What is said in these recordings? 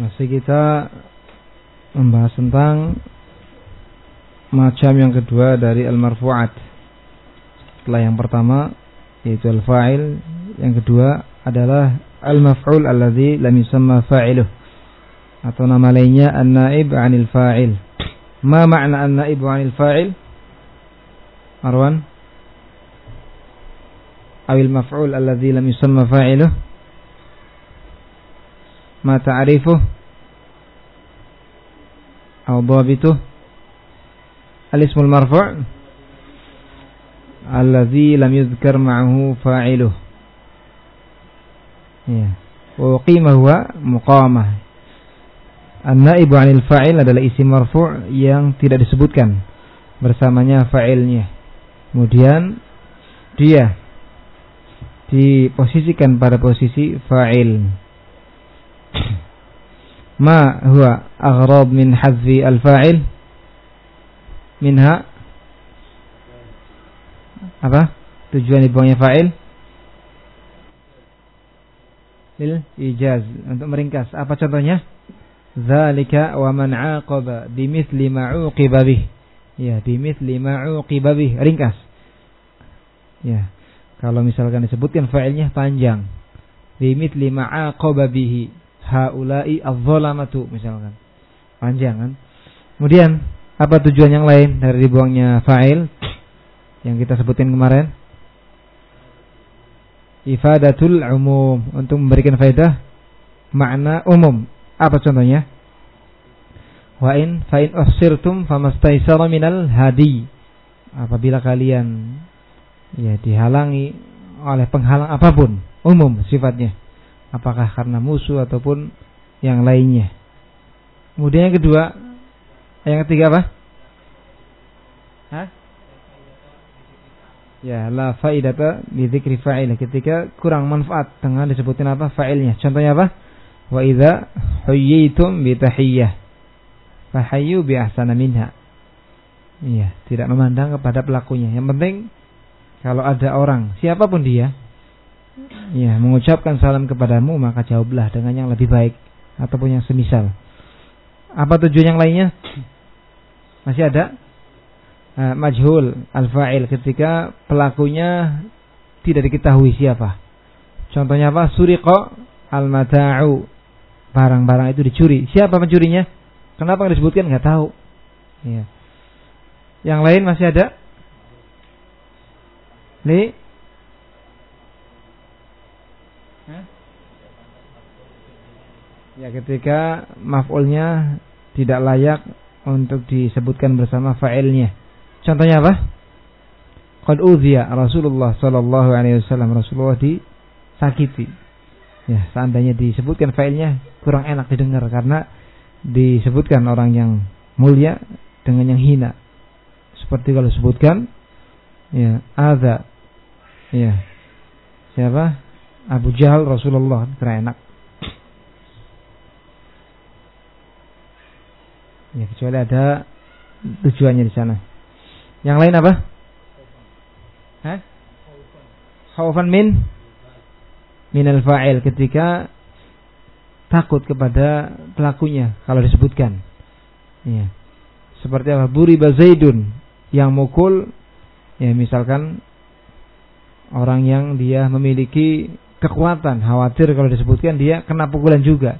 Masih kita membahas tentang macam yang kedua dari al-marfu'at. Setelah yang pertama yaitu al-fa'il, yang kedua adalah al-maf'ul alladhi lam yusamma fa'iluh atau nama lainnya an-naib 'anil fa'il. Ma makna an-naib 'anil fa'il? Marwan? Awil maf'ul alladhi lam yusamma fa'iluh? Atau dhabituh? Al-ismul marfu' alladhi lam yudhkar ma'ahu fa'iluh. Ya. Wa qima huwa muqamah. An-naibu 'anil fa'il adalah isim marfu' yang tidak disebutkan bersamanya fa'ilnya. Kemudian dia diposisikan pada posisi fa'il. Ma huwa aghrab min hadfi al-fa'il? Minha apa? Tujuan dibuangnya fa'il? Lil ijaz untuk meringkas. Apa contohnya? Zalika wa man 'aqaba bimithli ma 'uqiba bih. Ya, bimithli ma 'uqiba bih. Ringkas. Ya. Kalau misalkan disebutkan fa'ilnya panjang. Bimithli ma 'aqaba bihi haula'i adh-dhalamatu misalkan. Panjang kan? Kemudian apa tujuan yang lain dari dibuangnya fa'il yang kita sebutkan kemarin? Ifadatul umum untuk memberikan faedah makna umum. Apa contohnya? Wa in fa in uhsirtum famastaisara minal hadi. Apabila kalian ya dihalangi oleh penghalang apa pun, umum sifatnya. Apakah karena musuh ataupun yang lainnya. Kemudian yang kedua, yang ketiga apa? Hah? Ya, la faidata bi dzikri fa'il ketika kurang manfaat dengan disebutkan apa fa'ilnya. Contohnya apa? Wa idza huyyitum bi tahiyyah fahayyu bi ahsana minha. Iya, tidak memandang kepada pelakunya. Yang penting kalau ada orang, siapa pun dia, ya mengucapkan salam kepadamu maka jawablah dengan yang lebih baik ataupun yang semisal. Apa tujuan yang lainnya? Masih ada? Uh, majhul al-fa'il ketika pelakunya tidak diketahui siapa. Contohnya apa? Suriqa al-mata'u barang-barang itu dicuri. Siapa pencurinya? Kenapa nggak disebutkan? Nggak tahu. Ya. Yang lain masih ada? Li? Ya ketika maf'ulnya tidak layak untuk disebutkan bersama fa'ilnya. Contohnya apa? Qad udhiya Rasulullah sallallahu alaihi wasallam Rasulullah disakiti Ya, seandainya disebutkan failnya kurang enak didengar karena disebutkan orang yang mulia dengan yang hina. Seperti kalau disebutkan ya, ada ya. Siapa? Abu Jahal Rasulullah kurang enak. Ya, kecuali ada tujuannya di sana. Yang lain apa? Hah? Khaufan min minal fa'il ketika takut kepada pelakunya kalau disebutkan. Ya. Seperti apa? Buri Zaidun yang mukul ya misalkan orang yang dia memiliki kekuatan, khawatir kalau disebutkan dia kena pukulan juga.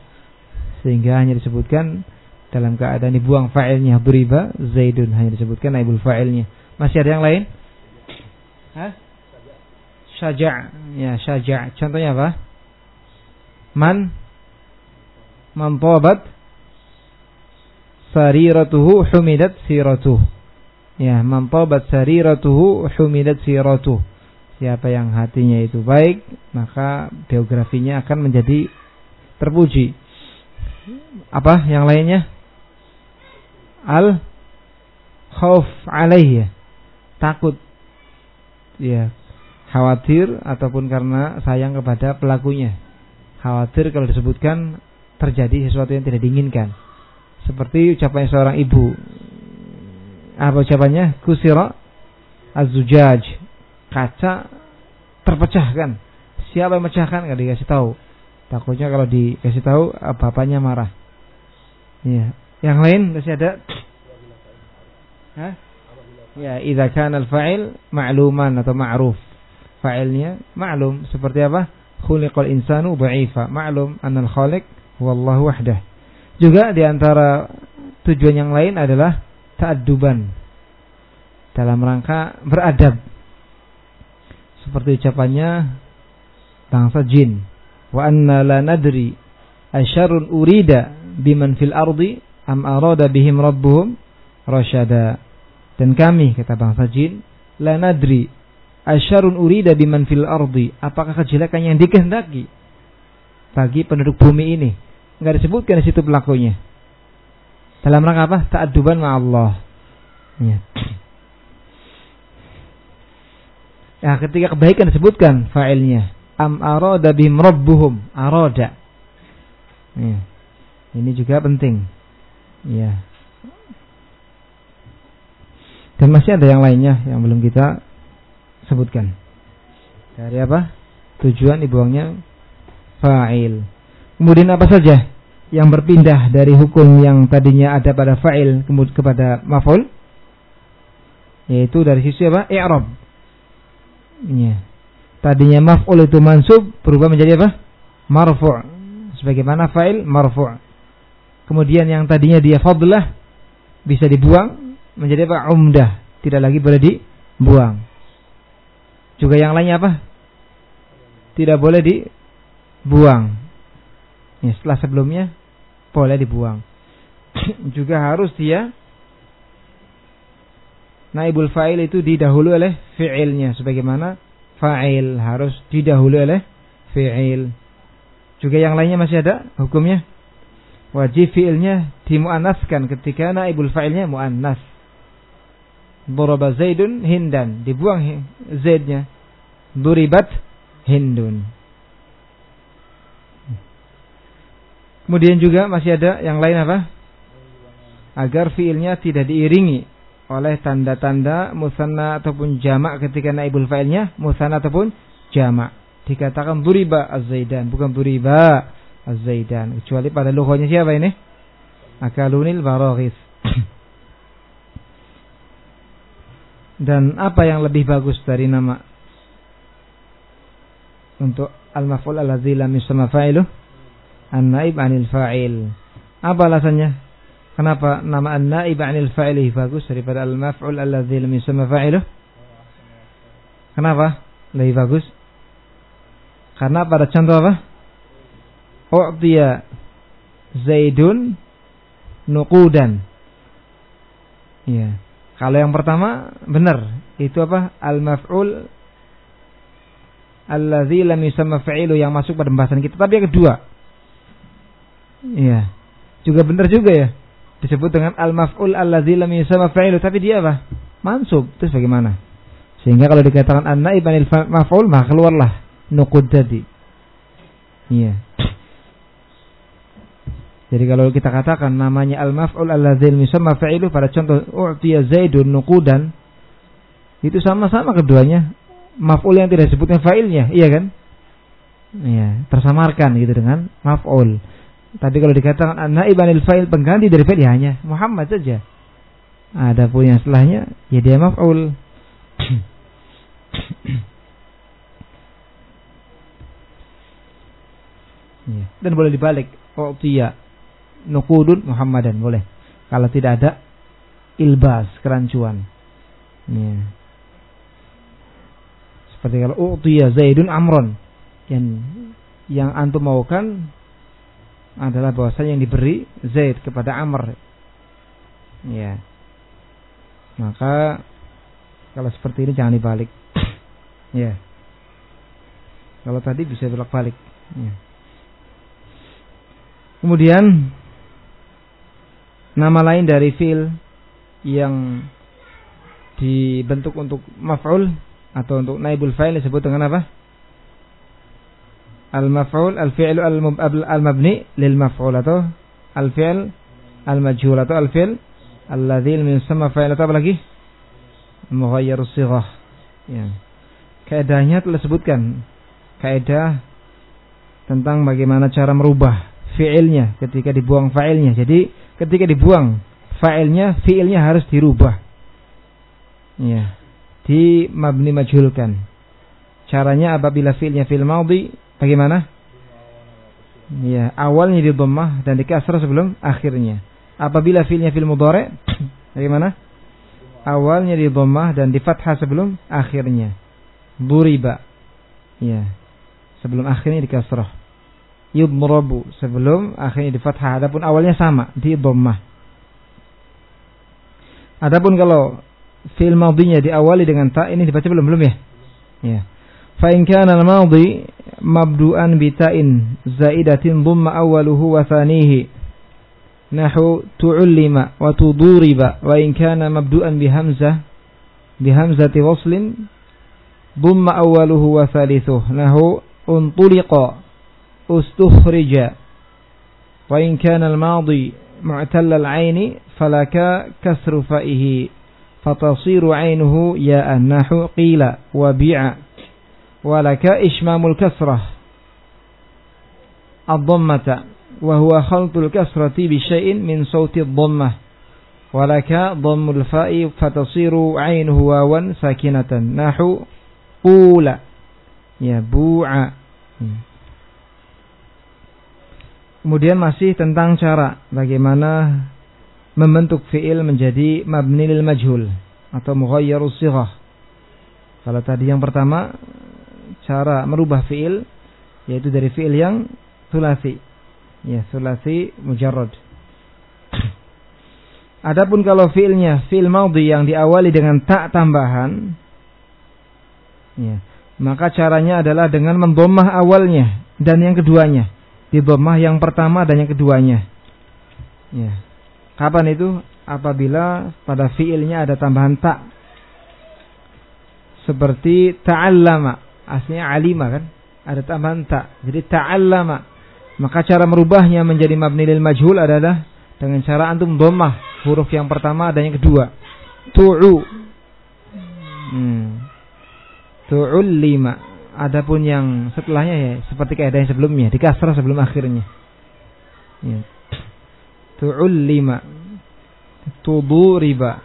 Sehingga hanya disebutkan dalam keadaan dibuang fa'ilnya. Buriba Zaidun hanya disebutkan naibul fa'ilnya. Masih ada yang lain? Hah? Syaja' ya syaja' contohnya apa? Man man tabat sariratuhu humidat siratuh. Ya man tabat sariratuhu humidat siratuh. Siapa yang hatinya itu baik maka biografinya akan menjadi terpuji. Apa yang lainnya al khauf alaihi takut ya khawatir ataupun karena sayang kepada pelakunya. Khawatir kalau disebutkan terjadi sesuatu yang tidak diinginkan. Seperti ucapan seorang ibu. Apa ucapannya? Kusira azujaj. Kaca terpecahkan. Siapa yang memecahkan? Gak dikasih tahu. Takutnya kalau dikasih tahu bapaknya marah. Ya. Yang lain masih ada? Hah? Ya, idza kana al-fa'il ma'luman atau ma'ruf. Fa'ilnya ma'lum seperti apa? Khuliqal insanu dha'ifa. Ma'lum anna al-khaliq huwallahu wahdah. Juga di antara tujuan yang lain adalah ta'adduban. Dalam rangka beradab. Seperti ucapannya bangsa jin. Wa anna la nadri asyarun urida biman fil ardi am arada bihim rabbuhum rasyada. Dan kami kata bangsa jin la nadri asyarun urida biman fil ardi. Apakah kejelekan yang dikehendaki bagi penduduk bumi ini? Enggak disebutkan di situ pelakunya. Dalam rangka apa? Ta'adduban ma Allah. Ya. Ya, ketika kebaikan disebutkan fa'ilnya. Am arada bihim rabbuhum. Arada. Ya. Ini juga penting. Ya. Dan masih ada yang lainnya yang belum kita sebutkan. Dari apa? Tujuan dibuangnya fa'il. Kemudian apa saja yang berpindah dari hukum yang tadinya ada pada fa'il kemudian kepada maf'ul? Yaitu dari sisi apa? I'rab. Ya. Tadinya maf'ul itu mansub berubah menjadi apa? Marfu'. Sebagaimana fa'il marfu'. Kemudian yang tadinya dia fadlah bisa dibuang menjadi apa? Umdah, tidak lagi boleh dibuang. Juga yang lainnya apa? Tidak boleh dibuang. Ya, setelah sebelumnya boleh dibuang. Juga harus dia naibul fa'il itu didahului oleh fi'ilnya sebagaimana fa'il harus didahului oleh fi'il. Juga yang lainnya masih ada hukumnya? Wajib fiilnya dimuannaskan ketika naibul fa'ilnya muannas. Daraba Zaidun Hindan, dibuang Zaidnya. Duribat Hindun. Kemudian juga masih ada yang lain apa? Agar fiilnya tidak diiringi oleh tanda-tanda musanna ataupun jamak ketika naibul fa'ilnya musanna ataupun jamak. Dikatakan duriba az-zaidan, bukan duriba Az-Zaidan. Kecuali pada lughahnya siapa ini? Akalunil Baraghis. Dan apa yang lebih bagus dari nama untuk al-maf'ul alladzi lam yusamma fa'iluh? An-naib 'anil fa'il. Apa alasannya? Kenapa nama an-naib 'anil fa'il lebih bagus daripada al-maf'ul alladzi lam yusamma fa'iluh? Kenapa? Lebih bagus? Karena pada contoh apa? U'tiya Zaidun nuqudan. Ya. Kalau yang pertama benar, itu apa? Al-maf'ul alladzi lam yusamma fa'ilu yang masuk pada pembahasan kita. Tapi yang kedua. Iya. Juga benar juga ya. Disebut dengan al-maf'ul alladzi lam yusamma fa'ilu, tapi dia apa? Mansub. Terus bagaimana? Sehingga kalau dikatakan an-naib anil maf'ul, maka keluarlah nuqud tadi. Iya. Jadi kalau kita katakan namanya al-maf'ul alladzil misamma fa'ilu pada contoh u'tiya Zaidun nuqudan itu sama-sama keduanya maf'ul yang tidak disebutkan fa'ilnya, iya kan? Iya, tersamarkan gitu dengan maf'ul. Tapi kalau dikatakan an-naib anil fa'il pengganti dari fa'il ya hanya Muhammad saja. Ada pun yang setelahnya ya dia maf'ul. Ya. Dan boleh dibalik. U'tiya nukudun Muhammadan boleh. Kalau tidak ada ilbas kerancuan. Ya. Seperti kalau u'tiya Zaidun Amron yang yang antum maukan adalah bahasa yang diberi Zaid kepada Amr. Ya. Maka kalau seperti ini jangan dibalik. ya. Kalau tadi bisa bolak-balik. Ya. Kemudian nama lain dari fil yang dibentuk untuk maf'ul atau untuk naibul fa'il disebut dengan apa? Al-maf'ul al-fi'lu al-mabni lil maf'ul atau al-fi'l al-majhul atau al-fi'l alladzi lam yusamma fa'il atau apa lagi? Mughayyir sighah. Ya. Kaidahnya telah disebutkan. Kaidah tentang bagaimana cara merubah fiilnya, ketika dibuang fa'ilnya. Jadi ketika dibuang fa'ilnya, fiilnya harus dirubah. Ya. Di mabni majhulkan. Caranya apabila fiilnya fiil madhi bagaimana? Ya, awalnya di dhammah dan di kasrah sebelum akhirnya. Apabila fiilnya fiil mudhari bagaimana? Awalnya di dhammah dan di fathah sebelum akhirnya. Buriba. Ya. Sebelum akhirnya di kasrah. Yudmurabu sebelum akhirnya di fathah. Adapun awalnya sama di dhammah. Adapun kalau fiil madhinya diawali dengan ta ini dibaca belum belum ya? Ya. Fa in kana al-madhi mabdu'an bi ta'in zaidatin dhamma awwaluhu wa thanihi nahu tu'allima wa tuduriba wa in kana mabdu'an bi hamzah bi hamzati waslin dhamma awwaluhu wa thalithuh nahu untuliqa أستخرج. وإن كان الماضي معتل العين فلك كسر فائه فتصير عينه ياء نحو قيل وبيع. ولك إشمام الكسرة. الضمة. وهو خلط الكسرة بشيء من صوت الضمة. ولك ضم الفاء فتصير عينه واوا ساكنة. نحو قول يبوع. Kemudian masih tentang cara bagaimana membentuk fiil menjadi mabni lil majhul atau mughayyarus sighah. Kalau tadi yang pertama cara merubah fiil yaitu dari fiil yang sulasi. Ya, sulasi mujarrad. Adapun kalau fiilnya fiil maudhi yang diawali dengan tak tambahan ya, maka caranya adalah dengan memdomah awalnya dan yang keduanya. Di domah yang pertama dan yang keduanya. Ya. Kapan itu? Apabila pada fiilnya ada tambahan tak. Seperti ta'allama aslinya alima kan ada tambahan tak jadi ta'allama maka cara merubahnya menjadi mabni lil majhul adalah dengan cara antum dhammah huruf yang pertama dan yang kedua tu'u hmm. tu'ul lima adapun yang setelahnya ya seperti kaidah yang sebelumnya di kasrah sebelum akhirnya ya. tu'ul lima tubu riba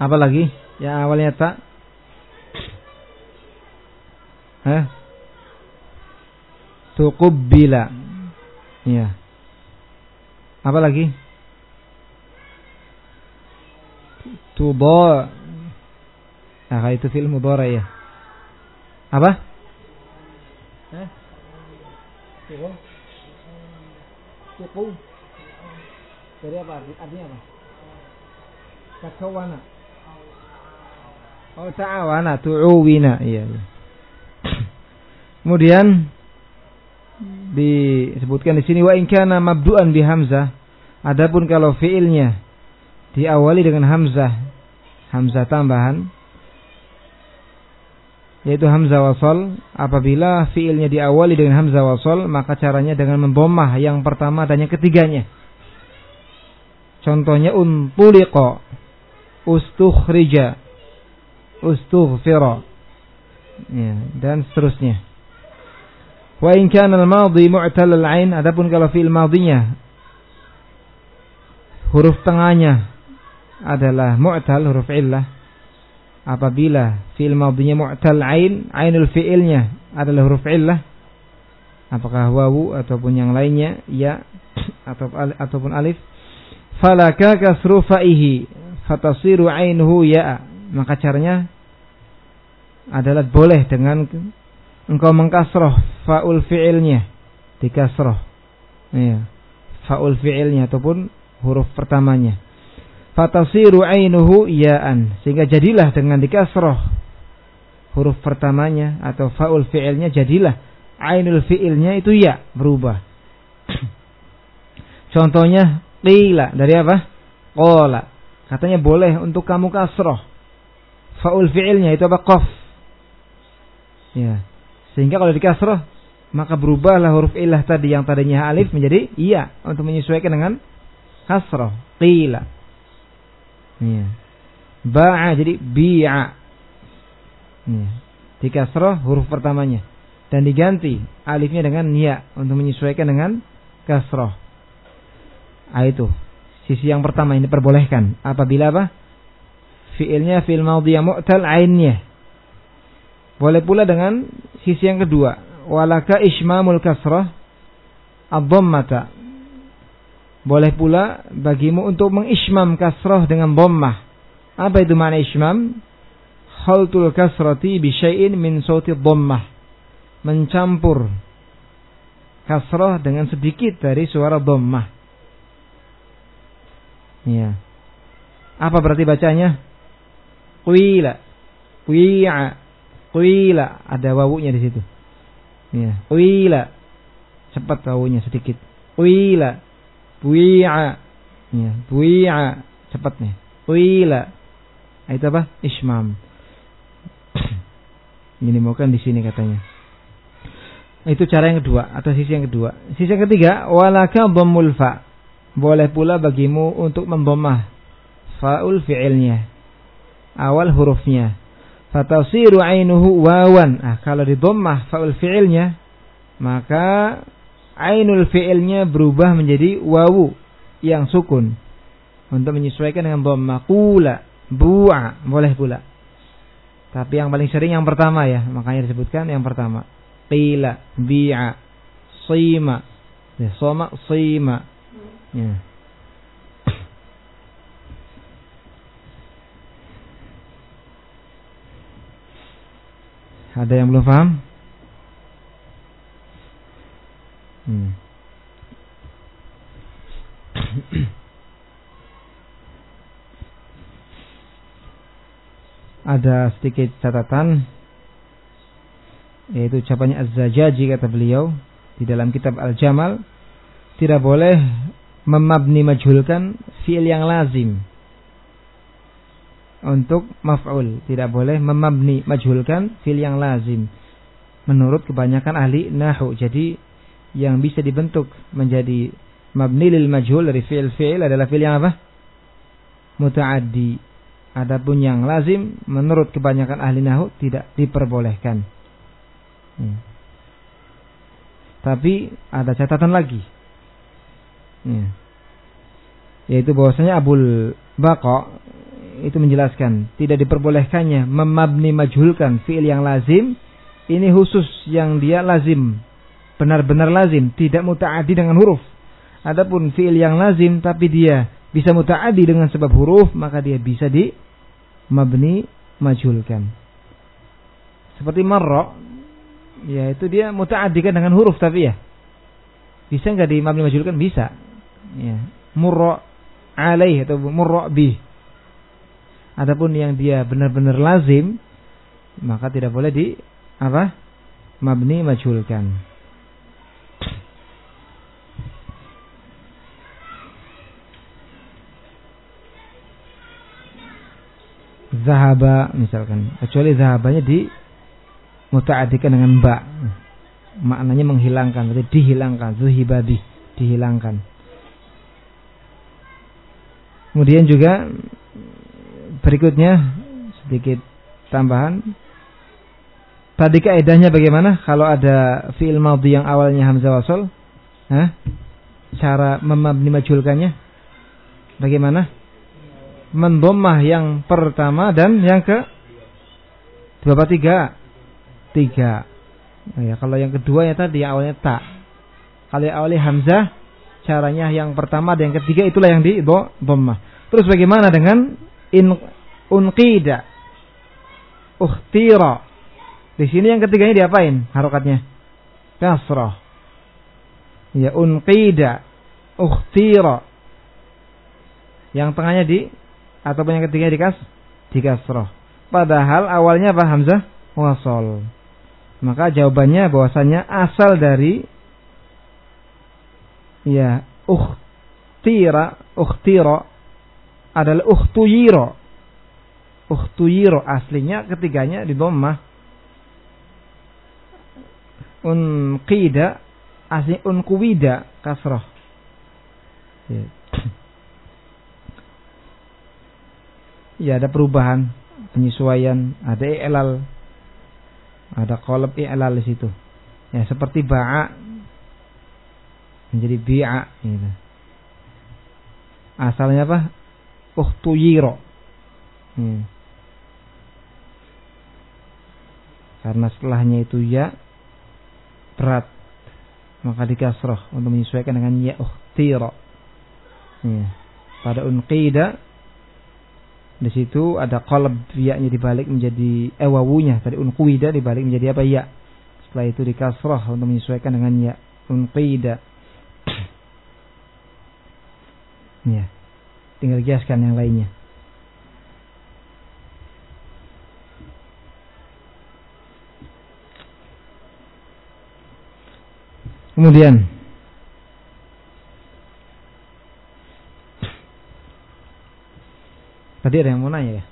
apa lagi yang awalnya tak Hah? Tuqabbila. Ya. Apa lagi? Tuba. Nah, itu fi'il mudhari ya. Apa? Hah? Tuqu. Tuqu. Dari apa? Artinya apa? Takawana. Oh, ta'awana, tu'uwina. Iya, iya. Kemudian disebutkan di sini wa in kana mabdu'an bi hamzah. Adapun kalau fiilnya diawali dengan hamzah, hamzah tambahan yaitu hamzah wasal, apabila fiilnya diawali dengan hamzah wasal, maka caranya dengan membomah yang pertama dan yang ketiganya. Contohnya untuliqa, ustukhrija, ustughfira. Ya, dan seterusnya. Wa in kana al-madhi mu'tal al-ain adapun kalau fi'il madhinya huruf tengahnya adalah mu'tal huruf illah apabila fi'il madhinya mu'tal ain ainul fi'ilnya adalah huruf illah apakah wawu ataupun yang lainnya ya atau ataupun alif. Falaka kasru fa'ihi fatasiru ainuhu ya. Maka caranya adalah boleh dengan engkau mengkasroh faul fi'ilnya. Dikasroh. Ya faul fi'ilnya ataupun huruf pertamanya fatasiru ainuhu ya'an sehingga jadilah dengan dikasroh. Huruf pertamanya atau faul fi'ilnya jadilah. Ainul fi'ilnya itu ya berubah. Contohnya qila. Dari apa? Qala. Katanya boleh untuk kamu kasroh. Faul fi'ilnya itu apa? Qaf. Ya. Sehingga kalau di kasroh maka berubahlah huruf ilah tadi yang tadinya alif menjadi iya untuk menyesuaikan dengan kasroh. Qila. Iya. Ba'a jadi bi'a. Iya. Di kasroh huruf pertamanya. dan diganti alifnya dengan ya untuk menyesuaikan dengan kasroh. Ah itu sisi yang pertama ini diperbolehkan apabila apa? Fiilnya fiil madhiyah mu'tal ainnya. Boleh pula dengan sisi yang kedua, walaka ismamul kasrah ad-dhammata. Boleh pula bagimu untuk mengismam kasrah dengan dhammah. Apa itu makna ismam? Khaltul kasrati bi syai'in min sauti dhammah. Mencampur kasrah dengan sedikit dari suara dhammah. Ya. Apa berarti bacanya? Qila. Qi'a. Qila. Ada wawunya di situ. Ya. Qila. Cepat wawunya sedikit. Qila. Bui'a. Ya. Bui'a. Cepat nih. Qila. Itu apa? Ismam. Ini bukan di sini katanya. Itu cara yang kedua atau sisi yang kedua. Sisi yang ketiga, walaka dhammul fa. Boleh pula bagimu untuk membomah faul fi'ilnya. Awal hurufnya. Fatasiru ainuhu wawan. Ah, kalau di dhammah faul fi'ilnya, maka ainul fi'ilnya berubah menjadi wawu yang sukun. Untuk menyesuaikan dengan dhammah. Qula, bu'a, boleh pula. Tapi yang paling sering yang pertama ya, makanya disebutkan yang pertama. Qila, bi'a, sima. Ya, soma, sima. Ya. Ada yang belum paham? Hmm. ada sedikit catatan yaitu ucapannya Az-Zajaji kata beliau di dalam kitab Al-Jamal tidak boleh memabni majhulkan fi'il yang lazim untuk maf'ul tidak boleh memabni majhulkan fi'il yang lazim menurut kebanyakan ahli nahu jadi yang bisa dibentuk menjadi mabni lil majhul dari fi'il fi'il adalah fi'il yang apa muta'addi Adapun yang lazim menurut kebanyakan ahli nahu tidak diperbolehkan. Hmm. Tapi ada catatan lagi. Hmm. Yaitu bahwasanya Abul Baqa itu menjelaskan tidak diperbolehkannya memabni majhulkan fiil yang lazim ini khusus yang dia lazim benar-benar lazim tidak mutaadi dengan huruf adapun fiil yang lazim tapi dia bisa mutaadi dengan sebab huruf maka dia bisa di mabni majhulkan. Seperti marra yaitu dia mutaaddikan dengan huruf tapi ya. Bisa nggak di mabni majhulkan? Bisa. Ya. Murra alaih atau murra bi. Adapun yang dia benar-benar lazim maka tidak boleh di apa? Mabni majhulkan. Zahaba misalkan. Kecuali zahabanya di mutaadikan dengan ba. Maknanya menghilangkan berarti dihilangkan. Zuhibadi dihilangkan. Kemudian juga berikutnya sedikit tambahan. Tadi kaidahnya bagaimana? Kalau ada fiil madhi yang awalnya hamzah wasol Hah? cara memabni majulkannya bagaimana mendomah yang pertama dan yang ke berapa tiga? Tiga. Nah, ya kalau yang kedua ya tadi awalnya tak kalau yang awalnya hamzah caranya yang pertama dan yang ketiga itulah yang di domah terus bagaimana dengan in unqida? Ukhtira. Di sini yang ketiganya diapain harokatnya? Kasrah. Ya unqida. Ukhtira. Yang tengahnya di atau yang ketiga dikas dikasroh. Padahal awalnya apa hamzah wasol. Maka jawabannya bahwasanya asal dari ya ukhtira ukhtira adalah ukhtuyiro. Ukhtuyiro aslinya ketiganya di dhammah. Unqida asli unkuwida kasroh. Ya. Ya ada perubahan, penyesuaian, ada i'lal. Ada kolab i'lal di situ. Ya, seperti ba'a menjadi bi'a gitu. Asalnya apa? Uhtuyiro. Hmm. Karena setelahnya itu ya berat maka dikasroh untuk menyesuaikan dengan ya uhtiro. Ya. Pada unqida di situ ada qalb ya-nya dibalik menjadi eh wawunya tadi unqida dibalik menjadi apa ya. Setelah itu dikasroh untuk menyesuaikan dengan ya unqida. ya. Tinggal jelaskan yang lainnya. Kemudian Tadi ada yang mau nanya ya?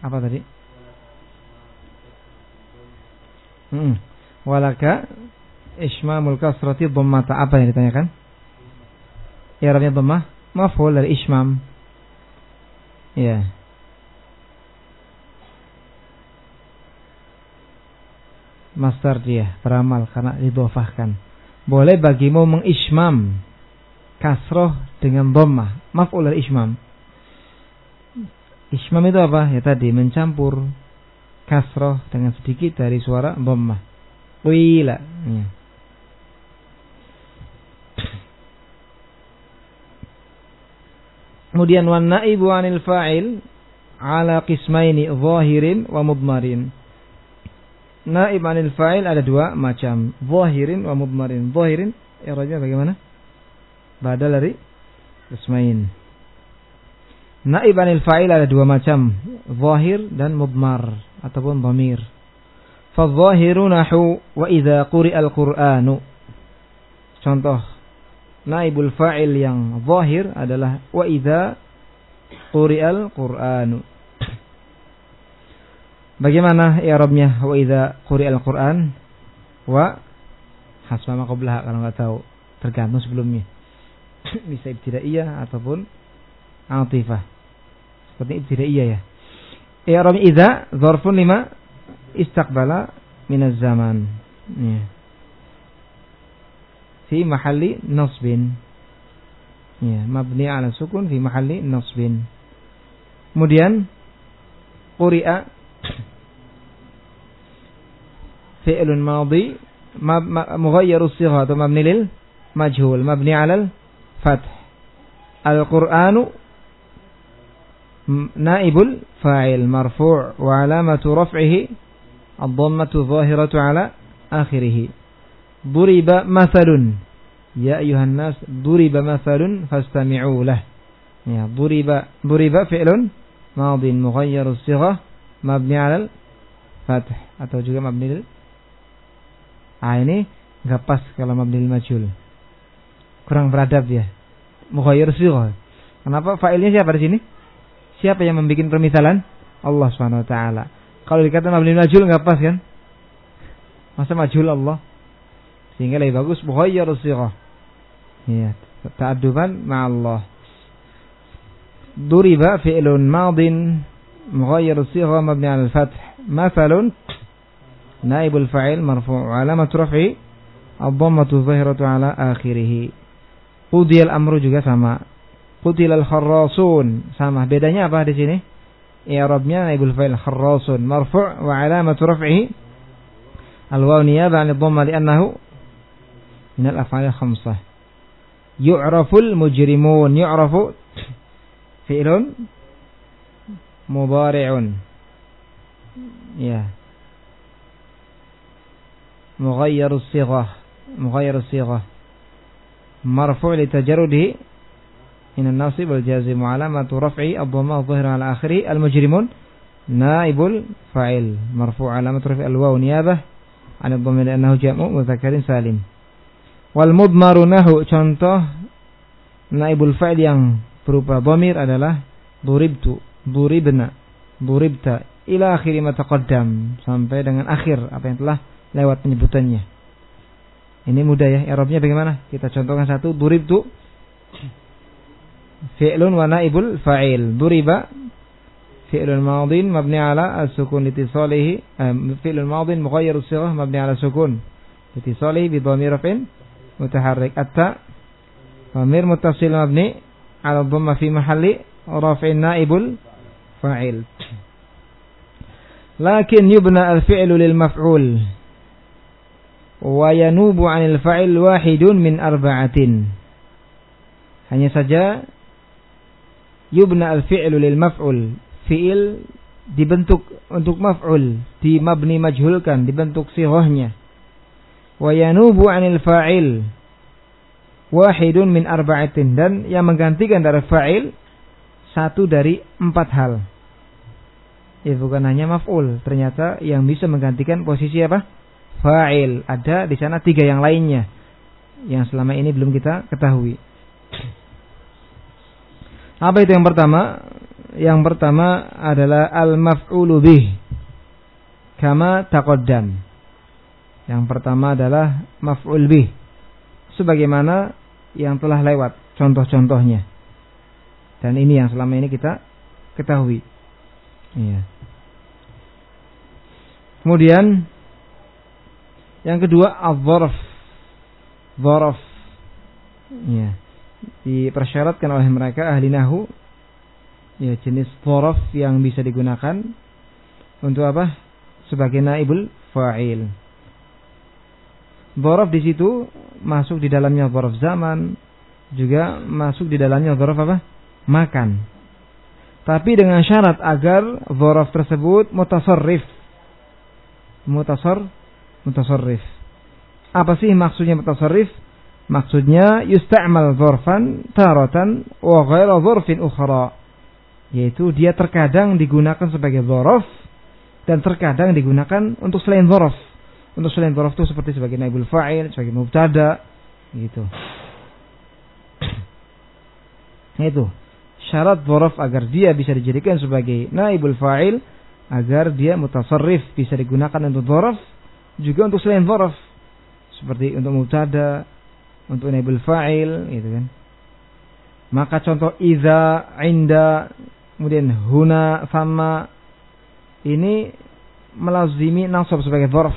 Apa tadi? Hmm. Walaka ismamul kasrati dhammata apa yang ditanyakan? Ya Rabnya dhammah maf'ul dari ismam. Ya. Master dia beramal karena didofahkan. Boleh bagimu mengismam kasroh dengan dhammah. Maf'ul dari ismam. Ismam itu apa? Ya tadi mencampur kasroh dengan sedikit dari suara dhammah. Wila. Ya. Kemudian wan naibu anil fa'il ala qismaini zahirin wa mudmarin. Naib anil fa'il ada dua macam, zahirin wa mudmarin. Zahirin i'rabnya bagaimana? Badal dari qismain. Naib anil fa'il ada dua macam, zahir dan mudmar ataupun dhamir. Fadzahiru nahu wa idza quri'al Qur'anu. Contoh naibul fa'il yang zahir adalah wa idza quri'al Qur'anu. Bagaimana i'rabnya wa idza quri'al Qur'an? Wa hasma ma qablaha kalau enggak tahu, tergantung sebelumnya. Bisa ibtidaiyah ataupun atifah. Seperti ibtidaiyah ya. I'rab idza dzarfun lima istaqbala minaz zaman. Ya. Fi mahalli nasbin. Ya, mabni ala sukun fi mahalli nasbin. Kemudian quri'a fi'lun madhi مغير الصيغة مبني للمجهول مبني على الفتح القرآن naibul fa'il marfu' wa alamatu raf'ihi ad-dhammatu dhahiratu ala akhirih. Duriba mathalun. Ya ayuhan nas, duriba mathalun fastami'u lah. Ya, duriba duriba fi'lun madin mughayyar as-sighah atau juga mabni Ah ini enggak pas kalau mabni lil majhul. Kurang beradab ya. Mughayyar. Kenapa fa'ilnya siapa di sini? Siapa yang membuat permisalan? Allah Subhanahu wa taala. Kalau dikatakan mabni majhul enggak pas kan? Masa majhul Allah? Sehingga lebih bagus mughayyar sighah. Ya, ta'adduban ma'allah. Duriba fi'lun madin mughayyar sighah mabni 'ala al-fath. Mathalun naibul fa'il marfu' 'alamat raf'i ad-dhammatu dhahiratu 'ala akhirih. Qudiyal amru juga sama Qutilal kharrasun. Sama. Bedanya apa di sini? I'rabnya naibul fa'il kharrasun marfu' wa alamatu raf'ihi al-waw niyaba 'an dhamma li'annahu min al-af'al khamsah. Yu'raful mujrimun. Yu'rafu fi'lun mudari'un. Ya. مغير الصيغة مغير الصيغة مرفوع لتجرده Inan nafsi wal jazim alamatu raf'i ad-dhamma adh-dhahira ala akhiri al-mujrimun naibul fa'il marfu' alamatu raf'i al-waw niyabah an ad-dhamma li'annahu jam'u mudzakkarin salim. Wal mudmaru nahu contoh naibul fa'il yang berupa dhamir adalah duribtu, duribna, duribta ila akhiri ma taqaddam sampai dengan akhir apa yang telah lewat penyebutannya. Ini mudah ya, Eropnya bagaimana? Kita contohkan satu, duribtu fi'lun wa naibul fa'il duriba fi'lun madin mabni ala as-sukun litisalihi fi'lun madin mughayyir as-sighah mabni ala sukun Ittisali bi dhamir rafin mutaharrik atta dhamir muttasil mabni ala dhamma fi mahalli raf'in naibul fa'il. Lakin yubna al-fi'lu lil maf'ul wa yanubu 'anil fa'il wahidun min arba'atin. Hanya saja yubna al-fi'lu lil maf'ul. Fi'il dibentuk untuk maf'ul, di mabni majhulkan, dibentuk sihahnya. Wa yanubu 'anil fa'il wahidun min arba'atin dan yang menggantikan dari fa'il satu dari empat hal. Ya bukan hanya maf'ul, ternyata yang bisa menggantikan posisi apa? Fa'il. Ada di sana tiga yang lainnya yang selama ini belum kita ketahui. Apa itu yang pertama? Yang pertama adalah al-maf'ulu bih. Kama taqaddam. Yang pertama adalah maf'ul bih. Sebagaimana yang telah lewat contoh-contohnya. Dan ini yang selama ini kita ketahui. Iya. Kemudian yang kedua al-dzarf. Dzarf. Iya. Dipersyaratkan oleh mereka ahli nahu ya jenis torof yang bisa digunakan untuk apa? Sebagai naibul fa'il. Borof di situ masuk di dalamnya borof zaman, juga masuk di dalamnya borof apa? Makan. Tapi dengan syarat agar borof tersebut mutasarrif. Mutasar, mutasarrif. Apa sih maksudnya mutasarrif? Maksudnya yusta'mal dzarfan taratan wa ghaira dzarfin ukhra yaitu dia terkadang digunakan sebagai zorof dan terkadang digunakan untuk selain zorof. Untuk selain zorof itu seperti sebagai naibul fa'il, sebagai mubtada, gitu. itu syarat zorof agar dia bisa dijadikan sebagai naibul fa'il agar dia mutasarrif bisa digunakan untuk zorof juga untuk selain zorof seperti untuk mubtada, untuk naibul fa'il, gitu kan. Maka contoh iza, inda, kemudian huna sama ini melazimi nasab sebagai dzarf.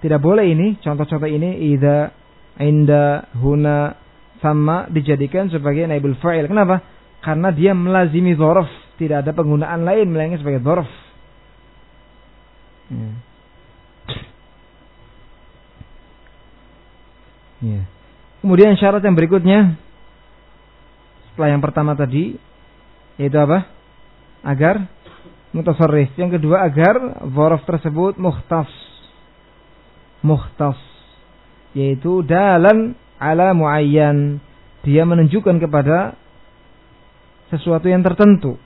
Tidak boleh ini contoh-contoh ini idza inda huna sama dijadikan sebagai naibul fa'il. Kenapa? Karena dia melazimi dzarf, tidak ada penggunaan lain melainkan sebagai dzarf. Ya. ya. Kemudian syarat yang berikutnya setelah yang pertama tadi yaitu apa? Agar mutasarrif. Yang kedua agar zorof tersebut muhtas. Muhtas. Yaitu dalan ala muayyan. Dia menunjukkan kepada sesuatu yang tertentu.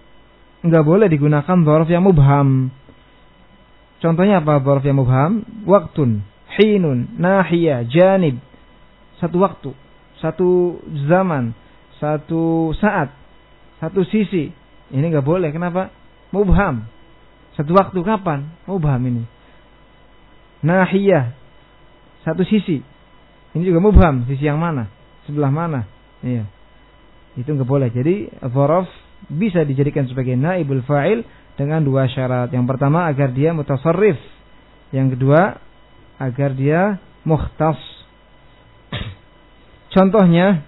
Enggak boleh digunakan zorof yang mubham. Contohnya apa zorof yang mubham? Waktun, hinun, nahiyah, janib. Satu waktu, satu zaman, satu saat satu sisi. Ini nggak boleh. Kenapa? Mubham. Satu waktu kapan? Mubham ini. Nahiyah. Satu sisi. Ini juga mubham. Sisi yang mana? Sebelah mana? Iya. Itu nggak boleh. Jadi zorof bisa dijadikan sebagai naibul fa'il dengan dua syarat. Yang pertama agar dia mutasarrif. Yang kedua agar dia muhtas. Contohnya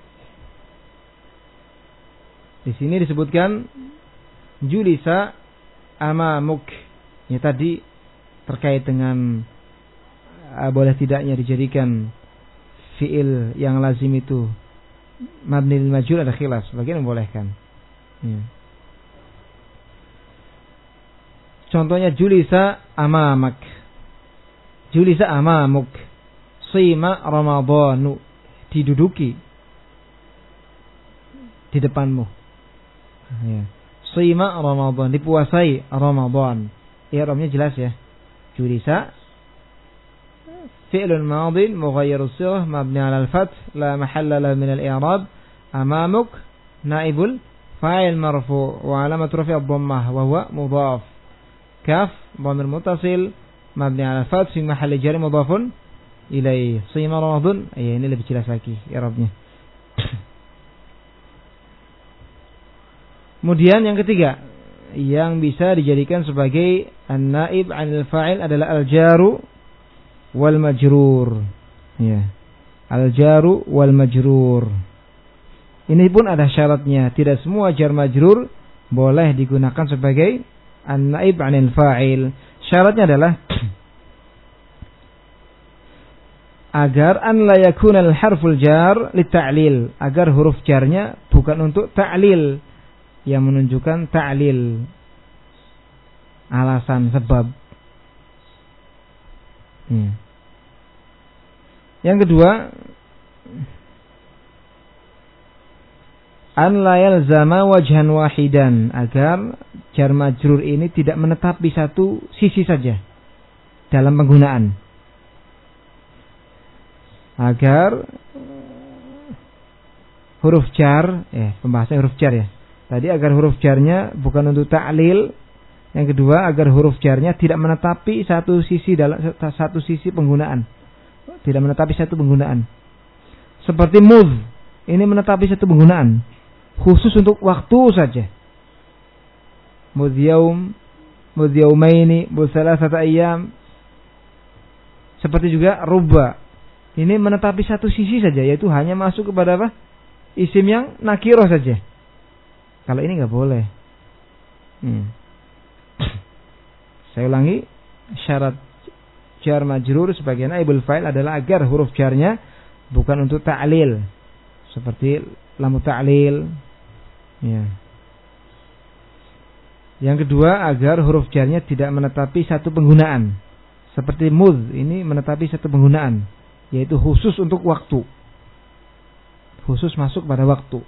di sini disebutkan julisa amamuk. Ya tadi terkait dengan uh, boleh tidaknya dijadikan fiil yang lazim itu mabni lil majul ada khilaf, sebagian membolehkan. Ya. Contohnya julisa amamak. Julisa amamuk. Sima ramadhanu. Diduduki di depanmu. Ya. Sima Ramadan, dipuasai Ramadan. I'rabnya jelas ya. Julisa fi'lun madin mughayyir sirah mabni al-fath la mahalla lahu min al-i'rab amamuk naibul fa'il marfu wa 'alamat rafi' ad-dhammah wa huwa kaf dhamir muttasil mabni 'ala al-fath ilaih sima Ramadan ya ini lebih jelas lagi i'rabnya Kemudian yang ketiga yang bisa dijadikan sebagai an-naib 'anil fa'il adalah al-jaru wal majrur. Ya. Al-jaru wal majrur. Ini pun ada syaratnya. Tidak semua jar majrur boleh digunakan sebagai an-naib 'anil fa'il. Syaratnya adalah agar an la yakuna al harful jar li ta'lil, agar huruf jarnya bukan untuk ta'lil yang menunjukkan ta'lil alasan sebab. Hmm. Yang kedua, an la yalzama wajhan wahidan agar jar majrur ini tidak menetapi satu sisi saja dalam penggunaan. Agar huruf jar, eh pembahasan huruf jar ya. Tadi agar huruf jarnya bukan untuk ta'lil. Yang kedua agar huruf jarnya tidak menetapi satu sisi dalam satu sisi penggunaan. Tidak menetapi satu penggunaan. Seperti move. Ini menetapi satu penggunaan. Khusus untuk waktu saja. Mudh yaum, mudh yaumaini, mudh. Seperti juga ruba. Ini menetapi satu sisi saja. Yaitu hanya masuk kepada apa? Isim yang nakiro saja. Kalau ini nggak boleh. Hmm. Saya ulangi, syarat jar majrur sebagai naibul fa'il adalah agar huruf jarnya bukan untuk ta'lil. Seperti lamu ta'lil. Ya. Yang kedua, agar huruf jarnya tidak menetapi satu penggunaan. Seperti mud, ini menetapi satu penggunaan. Yaitu khusus untuk waktu. Khusus masuk pada waktu.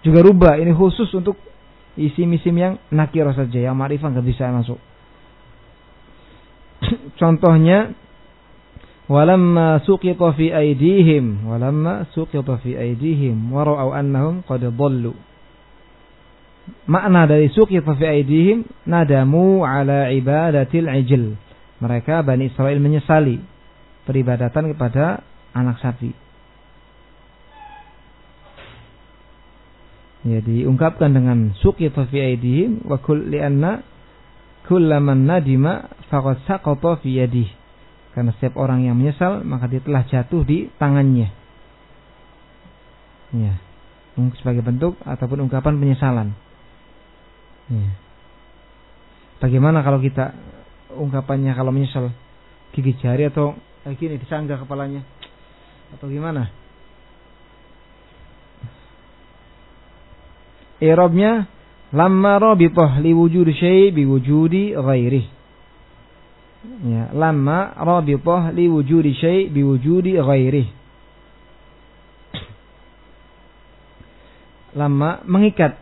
Juga rubah ini khusus untuk isim-isim yang nakiro saja, yang ma'rifah nggak bisa masuk. Contohnya walamma suqita fi aidihim walamma suqita fi aidihim wa annahum qad dhallu. Makna dari suqita fi aidihim nadamu ala ibadatil ijl. Mereka Bani Israel menyesali peribadatan kepada anak sapi. ya diungkapkan dengan suqita fi aidihim wa lianna kullaman nadima faqad saqata fi yadihi karena setiap orang yang menyesal maka dia telah jatuh di tangannya ya sebagai bentuk ataupun ungkapan penyesalan ya. bagaimana kalau kita ungkapannya kalau menyesal gigi jari atau kayak gini disanggah kepalanya atau gimana i'rabnya lamma rabitah li wujud syai' bi wujudi ghairih. Ya, lamma rabitah li wujud syai' bi wujudi ghairih. Lama mengikat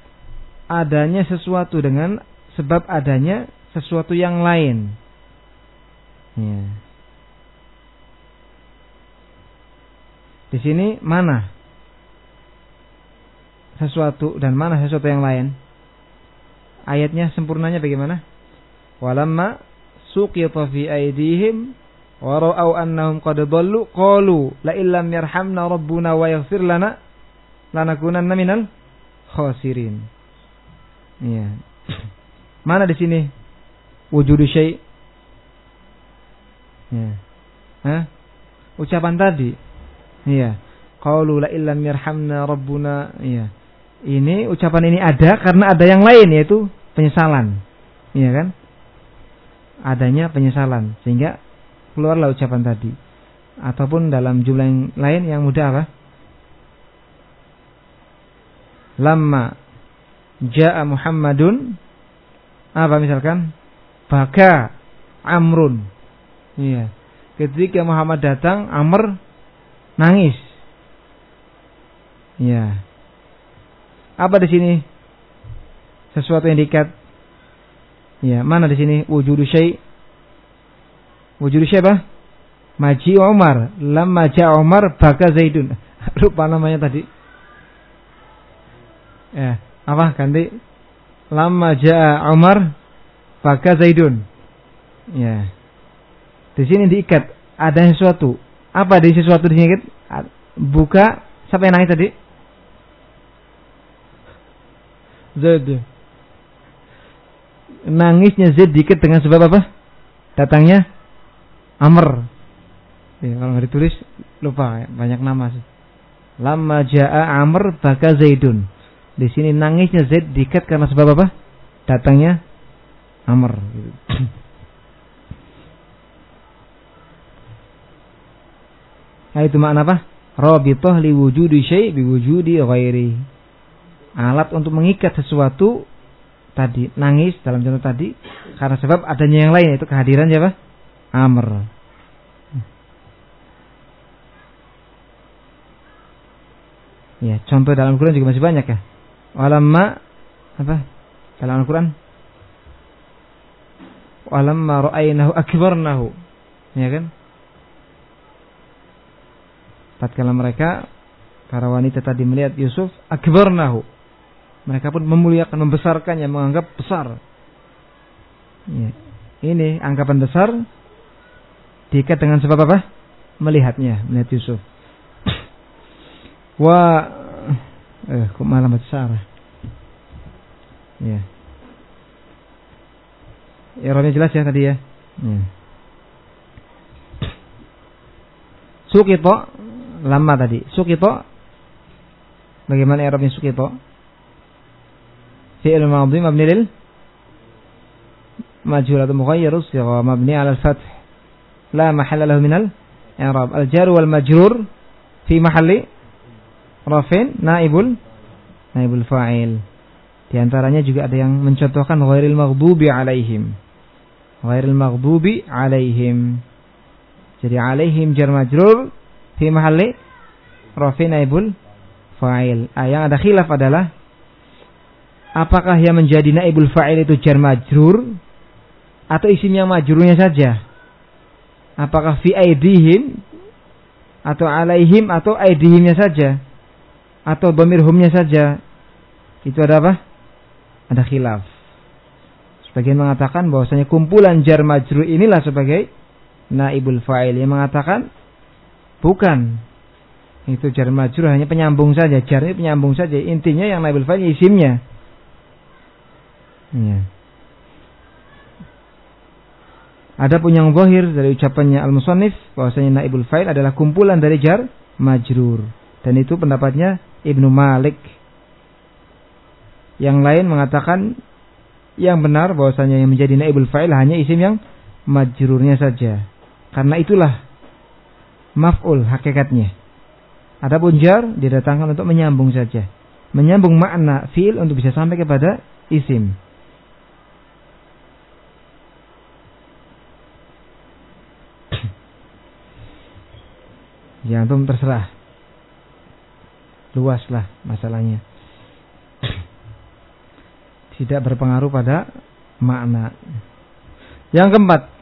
adanya sesuatu dengan sebab adanya sesuatu yang lain. Ya. Di sini mana sesuatu dan mana sesuatu yang lain? Ayatnya sempurnanya bagaimana? Walamma suqita fi aydihim wa ra'au annahum qad dhallu qalu la illam yarhamna rabbuna wa yaghfir lana lanakunanna minal khasirin. Iya. Mana di sini wujudu syai? Ya. Hah? Ucapan tadi. Iya. Qalu la illam yarhamna rabbuna. Iya ini ucapan ini ada karena ada yang lain yaitu penyesalan. Iya kan? Adanya penyesalan sehingga keluarlah ucapan tadi. Ataupun dalam jumlah yang lain yang mudah apa? Lama jaa Muhammadun apa misalkan? Baka Amrun. Iya. Ketika Muhammad datang, Amr nangis. Iya. Apa di sini? Sesuatu yang diikat. Ya, mana di sini wujudu syai? Wujudu syai apa? Maji Umar. Lamma ja'a Umar baka Zaidun. Lupa namanya tadi. Ya, apa ganti? Lamma ja'a Umar baka Zaidun. Ya. Di sini diikat ada sesuatu. Apa di sesuatu di sini? Buka siapa yang nangis tadi? Zaid. Nangisnya Zaid dikit dengan sebab apa? Datangnya Amr. Ya, kalau nggak ditulis lupa ya, banyak nama sih. Lama jaa Amr baka Zaidun. Di sini nangisnya Zaid dikat karena sebab apa? Datangnya Amr. itu makna apa? Rabitoh li wujudi syai' bi wujudi ghairi. Alat untuk mengikat sesuatu tadi nangis dalam contoh tadi karena sebab adanya yang lain itu kehadiran siapa? Amr. Ya, contoh dalam Al-Quran juga masih banyak ya. Walamma apa? Dalam Al-Quran Walamma ra'aynahu akbarnahu. Ya kan? Tatkala mereka para wanita tadi melihat Yusuf akbarnahu. Mereka pun memuliakan membesarkannya menganggap besar. Ya. ini anggapan besar diikat dengan sebab apa? Melihatnya melihat Yusuf. Wa eh kok malah besar ya. Ya jelas ya tadi ya, ya. Sukito lama tadi. Sukito bagaimana Arabnya sukito? Fi'il madhi mabni lil majhul atau mughayyir sigha mabni 'ala al-fath. La mahalla lahu min al-i'rab. Al-jar wal majrur fi mahalli rafin naibul naibul fa'il. Di antaranya juga ada yang mencontohkan ghairil maghdubi alaihim. Ghairil maghdubi alaihim. Jadi alaihim jar majrur fi mahalli rafi naibul fa'il. Ah, yang ada khilaf adalah apakah yang menjadi naibul fa'il itu jar majrur atau isimnya majrurnya saja? Apakah fi aidihim atau alaihim atau aidihimnya saja atau domirhumnya saja? Itu ada apa? Ada khilaf. Sebagian mengatakan bahwasanya kumpulan jar majrur inilah sebagai naibul fa'il yang mengatakan Bukan. Itu jar majrur hanya penyambung saja. Jar ini penyambung saja. Intinya yang naibul fa'il isimnya. Ya. Ada pun yang zahir dari ucapannya al-musannif bahwasanya naibul fa'il adalah kumpulan dari jar majrur. Dan itu pendapatnya Ibnu Malik. Yang lain mengatakan yang benar bahwasanya yang menjadi naibul fa'il hanya isim yang majrurnya saja. Karena itulah maf'ul hakikatnya. Adapun jar didatangkan untuk menyambung saja. Menyambung makna fi'il untuk bisa sampai kepada isim. Ya antum terserah. Luaslah masalahnya. Tidak berpengaruh pada makna. Yang keempat,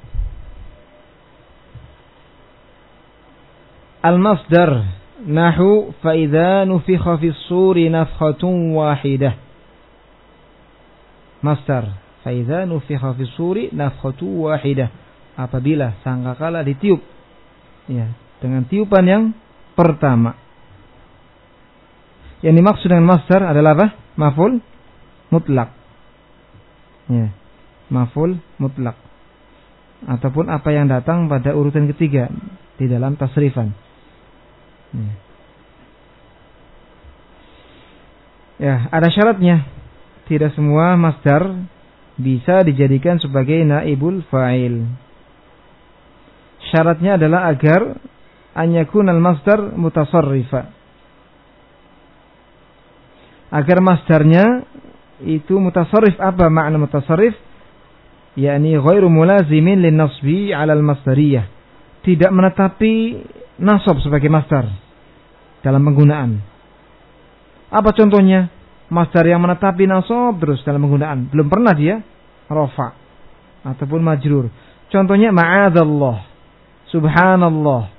Al-masdar nahu fa idza nufikha fi suri nafkhatun wahidah. Masdar fa idza nufikha fi suri nafkhatun wahidah. Apabila sangkakala ditiup ya, dengan tiupan yang pertama. Yang dimaksud dengan masdar adalah apa? Maful mutlak. Ya, maful mutlak. Ataupun apa yang datang pada urutan ketiga di dalam tasrifan. Hmm. Ya, ada syaratnya. Tidak semua masdar bisa dijadikan sebagai naibul fa'il. Syaratnya adalah agar anyakun al-masdar mutasarrifa. Agar masdarnya itu mutasarrif apa makna mutasarrif? yakni ghairu mulazimin lin nasbi 'ala al-masdariyah. Tidak menetapi nasab sebagai masdar dalam penggunaan. Apa contohnya? Masdar yang menetapi nasab terus dalam penggunaan. Belum pernah dia rofa ataupun majrur. Contohnya ma'adallah. Subhanallah.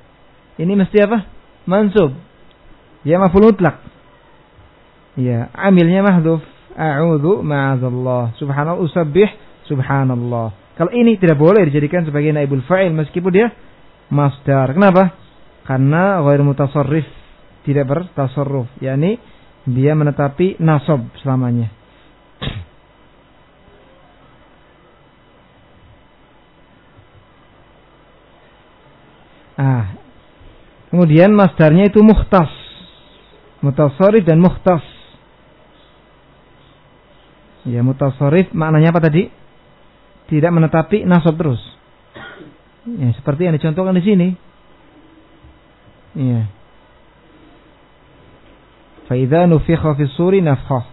Ini mesti apa? Mansub. Ya maful mutlak. Ya, amilnya mahdhuf. A'udzu ma'adallah. Subhanallah usabbih subhanallah. Kalau ini tidak boleh dijadikan sebagai naibul fa'il meskipun dia masdar. Kenapa? Karena ghair mutasarrif tidak bertasarruf, yakni dia menetapi nasab selamanya. Ah, Kemudian masdarnya itu muhtas. Mutasarif dan muhtas. Ya, mutasarif maknanya apa tadi? Tidak menetapi nasab terus. Ya, seperti yang dicontohkan di sini. Iya. Faidha nufikha fi suri nafkhah.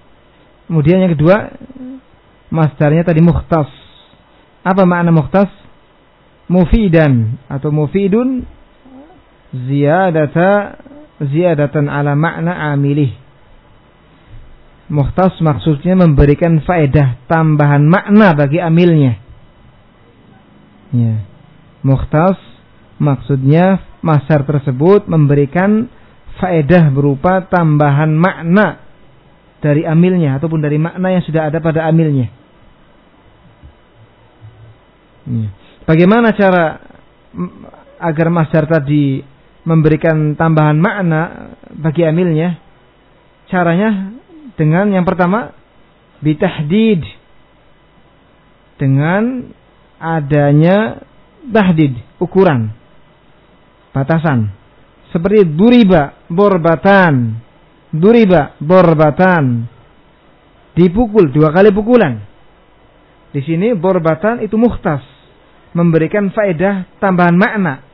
Kemudian yang kedua, masdarnya tadi muhtas. Apa makna muhtas? Mufidan atau mufidun ziyadata ziyadatan ala makna amilih. Muhtas maksudnya memberikan faedah tambahan makna bagi amilnya. Ya. Muhtas maksudnya masar tersebut memberikan faedah berupa tambahan makna dari amilnya ataupun dari makna yang sudah ada pada amilnya. Ya. Bagaimana cara agar masdar tadi memberikan tambahan makna bagi amilnya? Caranya dengan yang pertama bitahdid dengan adanya tahdid ukuran batasan. Seperti duriba borbatan. Duriba borbatan. Dipukul dua kali pukulan. Di sini borbatan itu muhtas. Memberikan faedah tambahan makna.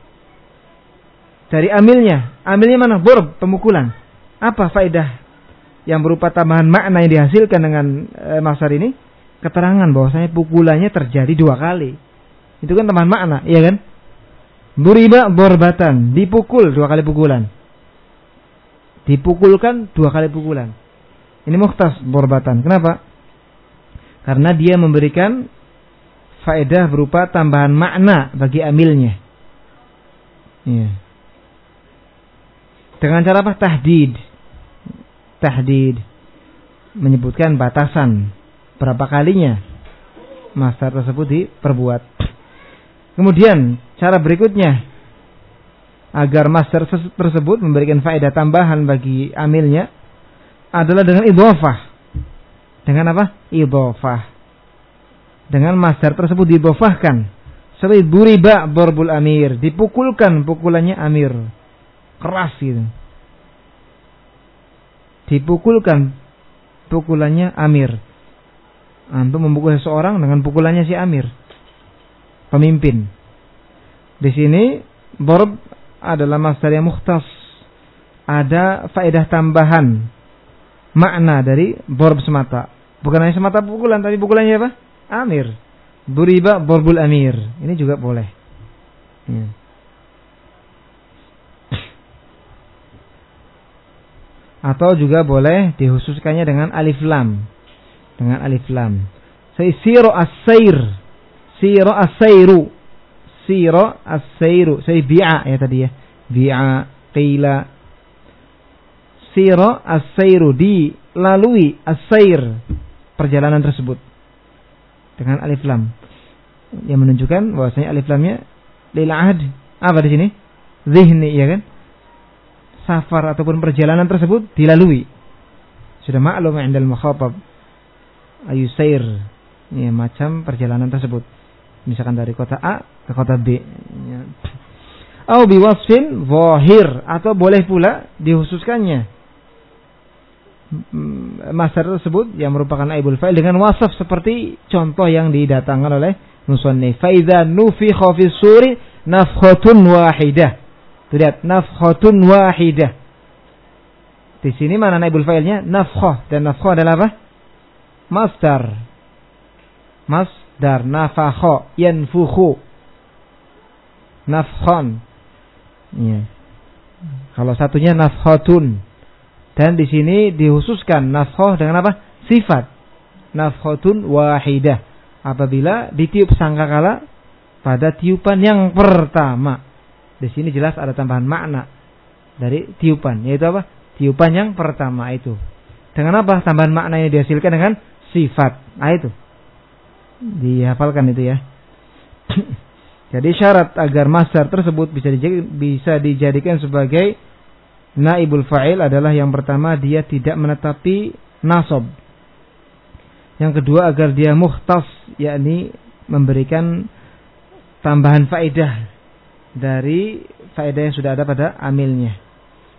Dari amilnya. Amilnya mana? Borb pemukulan. Apa faedah yang berupa tambahan makna yang dihasilkan dengan e, masar ini? Keterangan bahwasanya pukulannya terjadi dua kali. Itu kan tambahan makna iya kan Duriba borbatan, dipukul dua kali pukulan. Dipukulkan dua kali pukulan. Ini muhtas borbatan. Kenapa? Karena dia memberikan faedah berupa tambahan makna bagi amilnya. Ya. Dengan cara apa? Tahdid. Tahdid. Menyebutkan batasan. Berapa kalinya masa tersebut diperbuat. Kemudian cara berikutnya agar master tersebut memberikan faedah tambahan bagi amilnya adalah dengan idhofah. Dengan apa? Idhofah. Dengan master tersebut didhofahkan. Seperti buriba borbul amir. Dipukulkan pukulannya amir. Keras gitu. Dipukulkan pukulannya amir. Antum memukul seseorang dengan pukulannya si amir pemimpin. Di sini borb adalah masdar yang muhtas. Ada faedah tambahan makna dari borb semata. Bukan hanya semata pukulan, tapi pukulannya apa? Amir. Buriba borbul amir. Ini juga boleh. Ya. Atau juga boleh dihususkannya dengan alif lam. Dengan alif lam. Saisiru as-sair Siro as-sairu. Siro as-sairu. Saya bi'a ya tadi ya. Bi'a, qila. Siro as-sairu. Dilalui as-sair. Perjalanan tersebut. Dengan alif lam. Yang menunjukkan bahwasanya alif lamnya lil ahad. Apa di sini? Zihni ya kan? Safar ataupun perjalanan tersebut dilalui. Sudah maklum indal mukhatab. Ayu sair. Ya, macam perjalanan tersebut misalkan dari kota A ke kota B. Ya. Au biwasfin zahir atau boleh pula dikhususkannya masar tersebut yang merupakan aibul fa'il dengan wasaf seperti contoh yang didatangkan oleh musannif. Fa idza nufikha fi suri nafkhatun wahidah. Lihat nafkhatun wahidah. Di sini mana naibul fa'ilnya? Nafkhah dan nafkhah adalah apa? Masdar. Mas masdar nafakho yanfukhu. Nafkhon. Ya. kalau satunya nafkhotun. Dan di sini dihususkan nafkhoh dengan apa? Sifat. Nafkhotun wahidah. Apabila ditiup sangkakala pada tiupan yang pertama. Di sini jelas ada tambahan makna dari tiupan yaitu apa? Tiupan yang pertama itu. Dengan apa? Tambahan makna yang dihasilkan dengan sifat. Nah itu dihafalkan itu ya. Jadi syarat agar masdar tersebut bisa dijadikan, bisa dijadikan sebagai naibul fa'il adalah yang pertama dia tidak menetapi nasab. Yang kedua agar dia muhtas yakni memberikan tambahan faedah dari faedah yang sudah ada pada amilnya.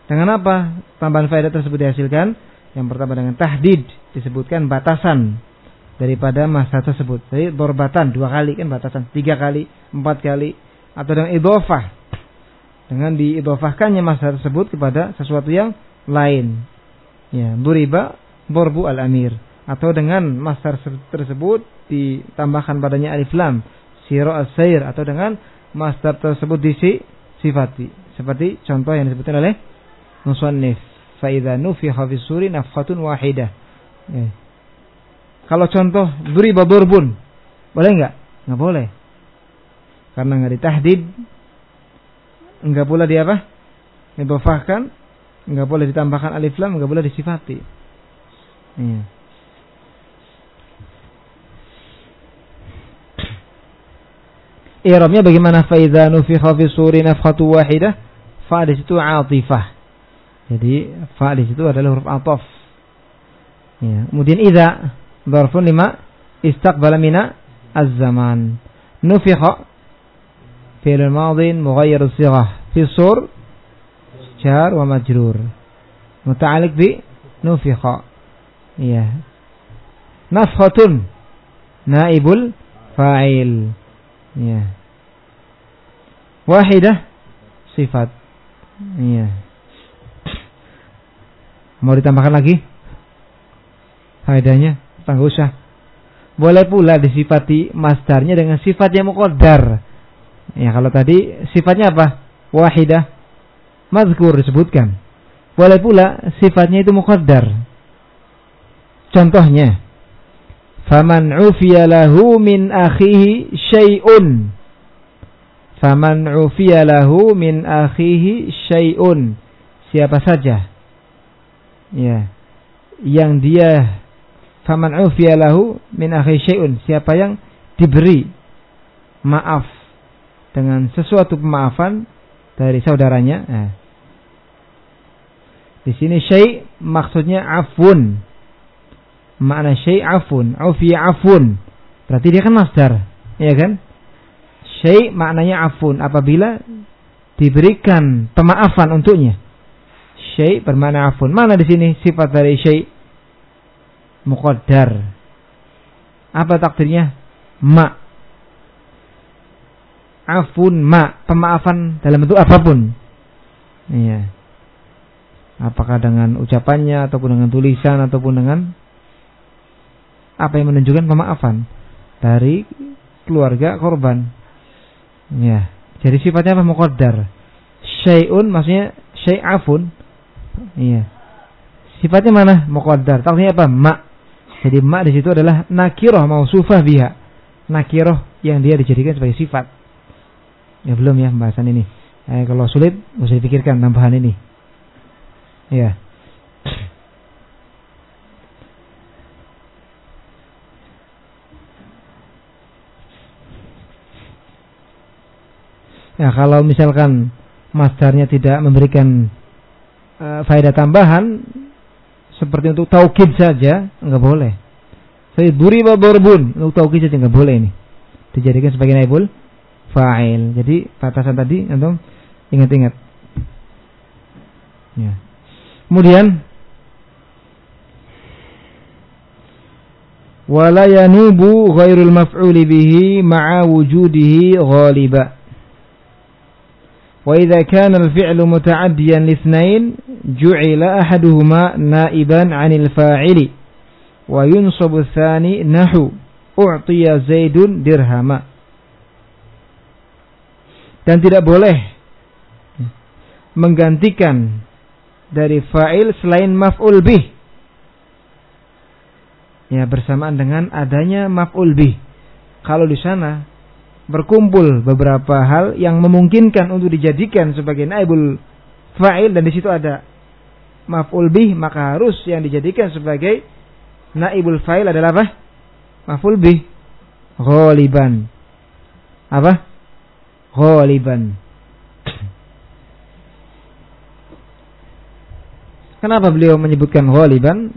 Dengan apa tambahan faedah tersebut dihasilkan? Yang pertama dengan tahdid disebutkan batasan daripada masa tersebut. Jadi dorbatan dua kali kan batasan, tiga kali, empat kali, atau dengan idofah dengan diidofahkannya masa tersebut kepada sesuatu yang lain. Ya, duriba borbu al amir atau dengan masar tersebut ditambahkan padanya alif lam siro as-sair atau dengan masdar tersebut disi sifati seperti contoh yang disebutkan oleh musannif. Fa idza nufiha fi suri nafkhatun wahidah. Ya. Kalau contoh duriba durbun boleh enggak enggak boleh. Karena enggak ditahdid. Enggak pula dia apa? Didofahkan. Enggak boleh ditambahkan alif lam enggak boleh disifati. Ya. I'rabnya bagaimana? Faidza nufikha fi suri nafkhatu wahidah fa di situ atifah. Jadi fa di situ adalah huruf ataf. Ya, kemudian idza dzarfun lima istaqbala mina az-zaman. Nufikha fi'l madhi mughayyir as-sighah fi sur jar wa majrur. Muta'alliq bi nufikha. Ya. Nafkhatun naibul fa'il. Ya. Wahidah sifat. Iya. Mau ditambahkan lagi? Faedahnya tangguh usah. Boleh pula disifati masdarnya dengan sifat yang muqaddar. Ya, kalau tadi sifatnya apa? Wahidah mazkur disebutkan. Boleh pula sifatnya itu muqaddar. Contohnya, Faman ufiya lahu min akhihi syai'un. Faman ufiya lahu min akhihi syai'un. Siapa saja. Ya. Yang dia faman ufiya min akhihi syai'un. Siapa yang diberi maaf dengan sesuatu pemaafan dari saudaranya. Nah. Di sini syai' maksudnya afun makna syai' afun, ufi afun. Berarti dia kan masdar, ya kan? Syai' maknanya afun apabila diberikan pemaafan untuknya. Syai' bermakna afun. Mana di sini sifat dari syai' muqaddar? Apa takdirnya? Ma. Afun ma, pemaafan dalam bentuk apa pun. Iya. Apakah dengan ucapannya ataupun dengan tulisan ataupun dengan apa yang menunjukkan pemaafan dari keluarga korban. Ya. Jadi sifatnya apa muqaddar. Syai'un maksudnya syai'afun. Iya. Sifatnya mana? Muqaddar. Takdirnya apa? Ma. Jadi ma di situ adalah nakiroh mausufah biha. Nakiroh yang dia dijadikan sebagai sifat. Ya belum ya pembahasan ini. Eh, kalau sulit, bisa dipikirkan tambahan ini. Ya. Ya kalau misalkan masdarnya tidak memberikan uh, faedah tambahan seperti untuk taukid saja enggak boleh. Saya buri barbun untuk taukid saja enggak boleh ini. Dijadikan sebagai naibul fa'il. Jadi batasan tadi antum ingat-ingat. Ya. Kemudian wala yanubu ghairul maf'uli bihi ma'a wujudihi ghaliba وإذا كان الفعل متعديا لاثنين جعل أحدهما نائبا عن الفاعل وينصب الثاني نحو أعطي زيد درهما dan tidak boleh menggantikan dari fa'il selain maf'ul bih ya bersamaan dengan adanya maf'ul bih kalau di sana berkumpul beberapa hal yang memungkinkan untuk dijadikan sebagai naibul fa'il dan di situ ada maf'ul bih maka harus yang dijadikan sebagai naibul fa'il adalah apa? Maf'ul bih ghaliban. Apa? Ghaliban. Kenapa beliau menyebutkan ghaliban?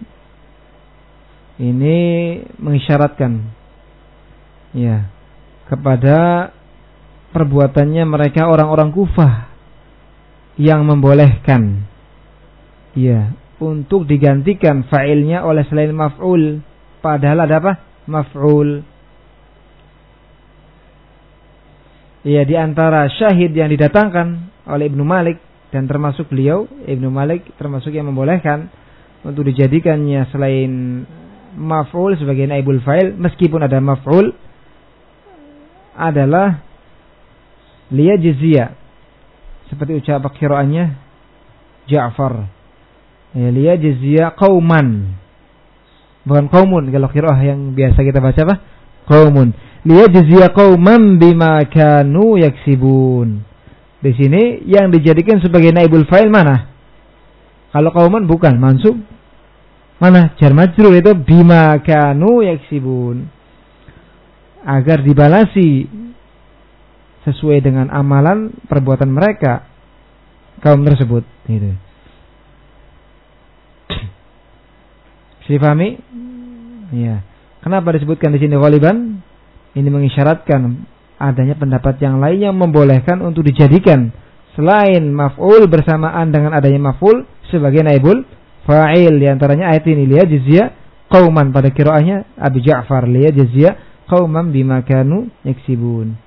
Ini mengisyaratkan ya kepada perbuatannya mereka orang-orang Kufah yang membolehkan. Ya untuk digantikan fa'ilnya oleh selain maf'ul. Padahal ada apa? Maf'ul. Ya di antara syahid yang didatangkan oleh Ibnu Malik dan termasuk beliau Ibnu Malik termasuk yang membolehkan untuk dijadikannya selain maf'ul sebagai naibul fa'il meskipun ada maf'ul adalah liya jizya seperti ucapan kiraannya Ja'far. Ya jizya qauman. Bukan qaumun kalau kiraah yang biasa kita baca apa? Qaumun. Liya jizya qauman bima kanu yaksibun. Di sini yang dijadikan sebagai naibul fa'il mana? Kalau qauman bukan. Mansub? Mana? Jar majrur itu bima kanu yaksibun agar dibalasi sesuai dengan amalan perbuatan mereka kaum tersebut gitu. Bisa dipahami? Ya. Kenapa disebutkan di sini ghaliban? Ini mengisyaratkan adanya pendapat yang lain yang membolehkan untuk dijadikan selain maf'ul bersamaan dengan adanya maf'ul sebagai naibul fa'il di antaranya ayat ini lihat jizya qauman pada kiroahnya Abu Ja'far lihat jizya qauman bima kanu yaksibun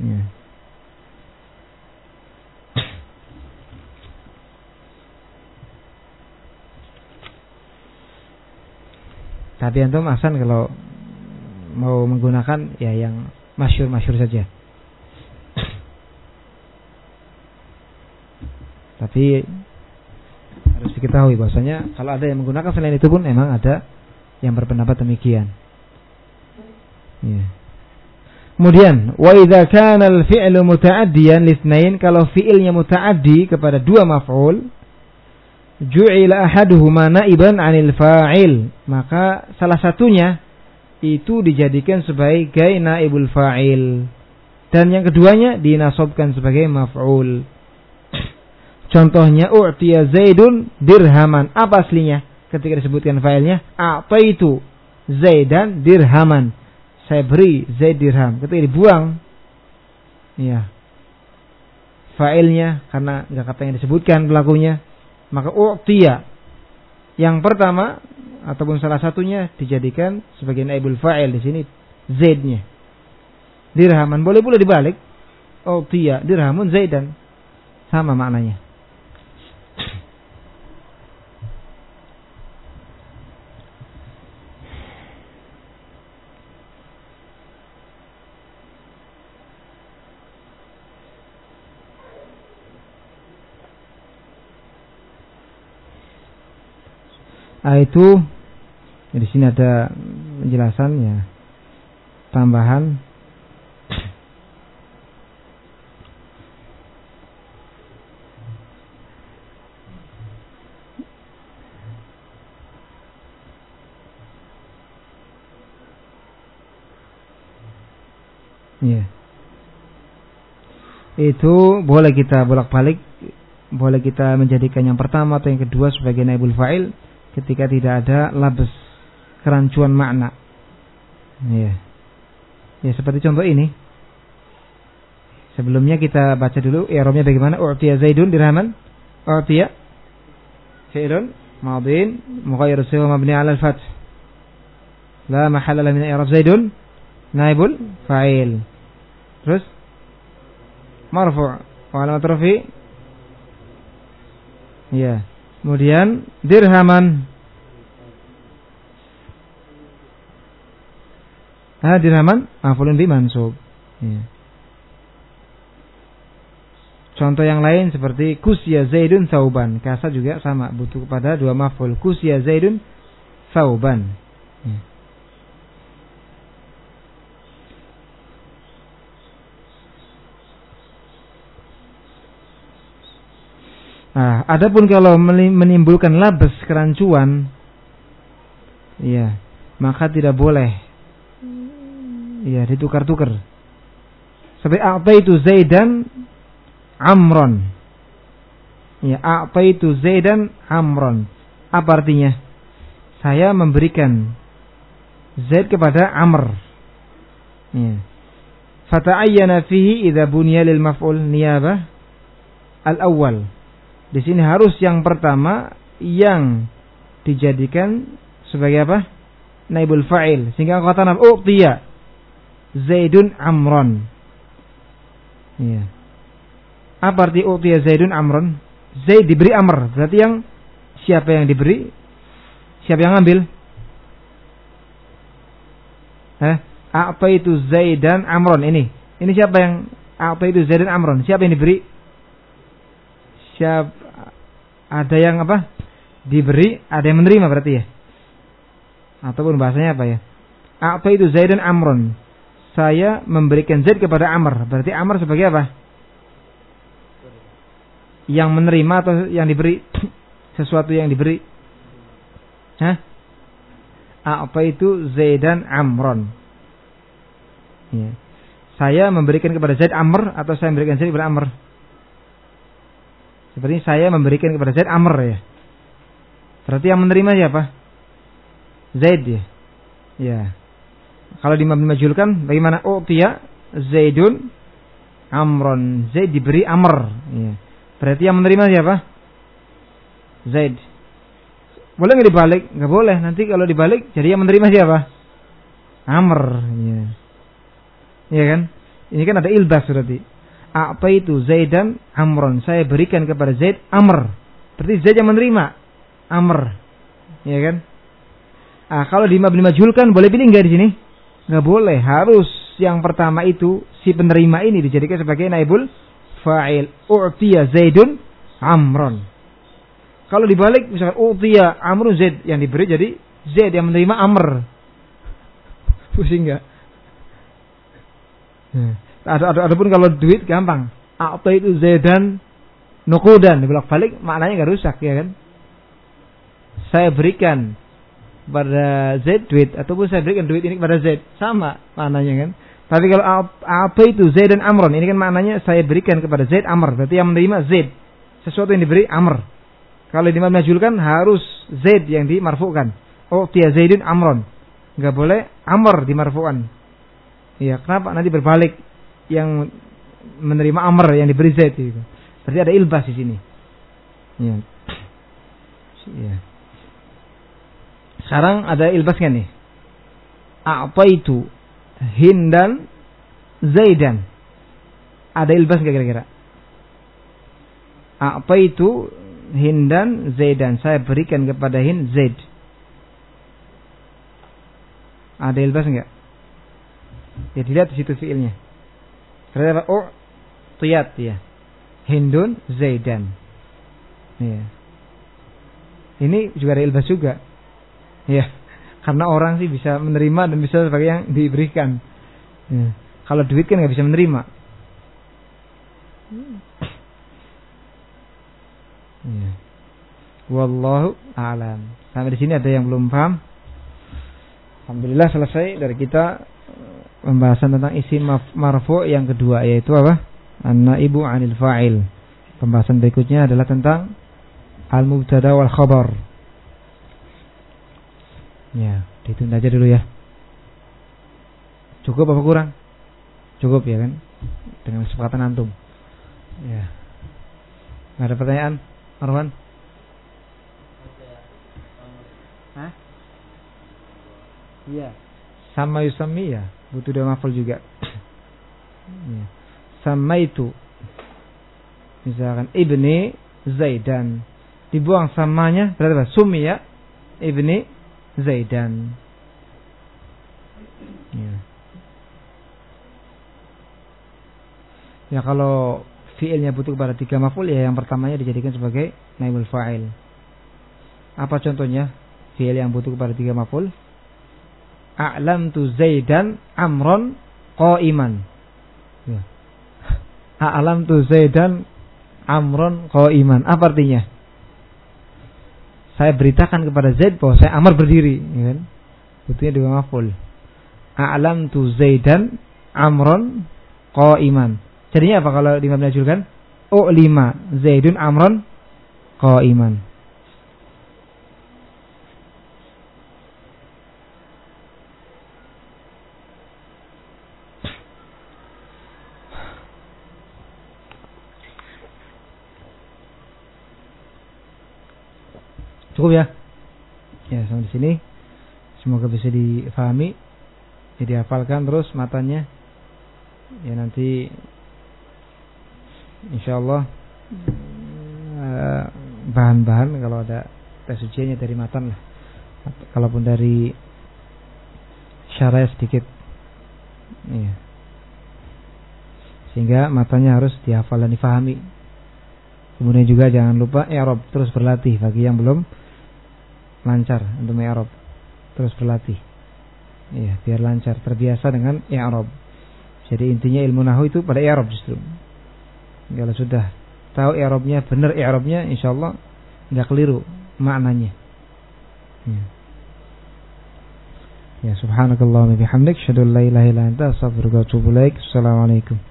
Ya. Tapi antum asan kalau mau menggunakan ya yang masyur-masyur saja. Tapi harus diketahui bahwasanya kalau ada yang menggunakan selain itu pun memang ada yang berpendapat demikian. Ya. Kemudian, wa idza kana al-fi'lu muta'addiyan litsnain kalau fi'ilnya muta'addi kepada dua maf'ul, ju'ila ahaduhuma na'iban 'anil fa'il, maka salah satunya itu dijadikan sebagai naibul fa'il dan yang keduanya dinasobkan sebagai maf'ul. Contohnya u'tiya Zaidun dirhaman. Apa aslinya? Ketika disebutkan fa'ilnya, a'taitu Zaidan dirhaman saya beri Zaid dirham. Ketika dibuang, ya, failnya karena nggak kata yang disebutkan pelakunya, maka u'tiya. Yang pertama ataupun salah satunya dijadikan sebagai naibul fa'il di sini Zaidnya. Dirhaman boleh pula dibalik. U'tiya dirhamun Zaidan. Sama maknanya. Itu di sini ada penjelasan ya tambahan. Ya. Itu boleh kita bolak-balik, boleh kita menjadikan yang pertama atau yang kedua sebagai naibul fa'il ketika tidak ada labes kerancuan makna. Ya. Ya seperti contoh ini. Sebelumnya kita baca dulu i'rabnya bagaimana? U'tiya Zaidun dirhaman. U'tiya fi'lun madin mughayyir siwa mabni 'ala al-fath. La mahalla lahu min i'rab Zaidun naibul fa'il. Terus marfu' wa alamat rafi ya Kemudian dirhaman. Ah, dirhaman maf'ulun bi mansub. Ya. Contoh yang lain seperti kusya zaidun sauban. Kasa juga sama, butuh kepada dua maf'ul. Kusya zaidun sauban. Ya. Nah, adapun kalau menimbulkan labes kerancuan, ya, maka tidak boleh, ya, ditukar-tukar. Seperti apa itu Zaidan Amron. Ya, apa itu Zaidan Amron. Apa artinya? Saya memberikan Zaid kepada Amr. Ya. Fata'ayyana fihi idza buniya lil maf'ul niyabah al-awwal. Di sini harus yang pertama yang dijadikan sebagai apa? Naibul fa'il. Sehingga kata oh uqtiya Zaidun Amron. Iya. Apa arti uqtiya Zaidun Amron? Zaid diberi Amr. Berarti yang siapa yang diberi? Siapa yang ambil? Eh, apa itu Zaidan Amron ini? Ini siapa yang apa itu Zaidan Amron? Siapa yang diberi? Siapa ada yang apa? Diberi, ada yang menerima berarti ya? Ataupun bahasanya apa ya? Apa itu Zaidan Amron? Saya memberikan Zaid kepada Amr. Berarti Amr sebagai apa? Yang menerima atau yang diberi? Sesuatu yang diberi? Hah? Apa itu Zaidan Amron? Ya. Saya memberikan kepada Zaid Amr atau saya memberikan Zaid kepada Amr? Seperti saya memberikan kepada Zaid Amr ya. Berarti yang menerima siapa? Zaid ya. Ya. Kalau dimajulkan bagaimana? Oh Zaidun Amron. Zaid diberi Amr. Ya. Berarti yang menerima siapa? Zaid. Boleh nggak dibalik? Nggak boleh. Nanti kalau dibalik, jadi yang menerima siapa? Amr. Ya. Iya kan? Ini kan ada ilbas berarti. Apa itu Zaidan Amron? Saya berikan kepada Zaid Amr. Berarti Zaid yang menerima Amr. Iya kan? Ah, kalau dimajulkan boleh pilih nggak di sini? Nggak boleh. Harus yang pertama itu si penerima ini dijadikan sebagai naibul fa'il. U'tiya Zaidun Amron. Kalau dibalik misalkan U'tiya Amrun Zaid yang diberi jadi Zaid yang menerima Amr. Pusing nggak? Hmm. Ada, ada, ada pun kalau duit gampang. Apa itu Zaidan nukudan dibolak balik maknanya nggak rusak ya kan? Saya berikan pada Z duit ataupun saya berikan duit ini kepada Z sama maknanya kan? Tapi kalau apa itu Z dan Amron ini kan maknanya saya berikan kepada Z Amr berarti yang menerima Z sesuatu yang diberi Amr. Kalau dimajulkan harus Z yang dimarfukan. Oh tia Zaidun Amron nggak boleh Amr dimarfukan Iya, kenapa nanti berbalik yang menerima amr yang diberi zaid itu. Berarti ada ilbas di sini. Iya. Iya. Sekarang ada ilbasnya nih. Apa itu Hindan Zaidan? Ada ilbas nggak kira-kira? Apa itu Hindan Zaidan? Saya berikan kepada Hind Zaid. Ada ilbas nggak? Ya dilihat di situ fiilnya. Ternyata oh tuyat ya. Hindun Zaidan. Ya. Ini juga ada ilbas juga. Ya. Karena orang sih bisa menerima dan bisa sebagai yang diberikan. Ya. Kalau duit kan nggak bisa menerima. Ya. Wallahu a'lam. Sampai di sini ada yang belum paham? Alhamdulillah selesai dari kita pembahasan tentang isim marfu yang kedua yaitu apa? An-naibu 'anil fa'il. Pembahasan berikutnya adalah tentang al-mubtada wal khabar. Ya, ditunda aja dulu ya. Cukup apa kurang? Cukup ya kan? Dengan kesepakatan antum. Ya. Gak ada pertanyaan, Marwan? Hah? Iya. Sama Yusami ya butuh dua maful juga. Ya. sama itu misalkan ibni Zaidan. Dibuang samanya berarti apa? Sumi ya ibni Zaidan. Ya. ya kalau fiilnya butuh kepada tiga maful ya yang pertamanya dijadikan sebagai naibul fa'il. Apa contohnya fiil yang butuh kepada tiga maful a'lam tu Zaidan amron iman. Ya. A'lam tu Zaidan amron iman. Apa artinya? Saya beritakan kepada Zaid bahwa saya Amr berdiri, ya kan? Butuhnya dua maful. A'lam tu Zaidan amron iman. Jadinya apa kalau dimabnajulkan? Oh lima Zaidun amron iman. Cukup ya? Ya, sampai di sini. Semoga bisa difahami, jadi hafalkan terus matanya. Ya nanti insya Allah eh, bahan-bahan kalau ada tes ujiannya dari matan lah. Kalaupun dari syarah sedikit. Iya. Sehingga matanya harus dihafal dan difahami. Kemudian juga jangan lupa i'rab terus berlatih bagi yang belum lancar untuk i'rab terus berlatih. Ya, biar lancar, terbiasa dengan i'rab. Jadi intinya ilmu nahu itu pada i'rab justru. Kalau sudah tahu i'rabnya benar i'rabnya insyaallah nggak keliru maknanya. Ya. Ya subhanakallah wa bihamdik asyhadu an la ilaha illa anta astaghfiruka wa atubu ilaik. Assalamualaikum.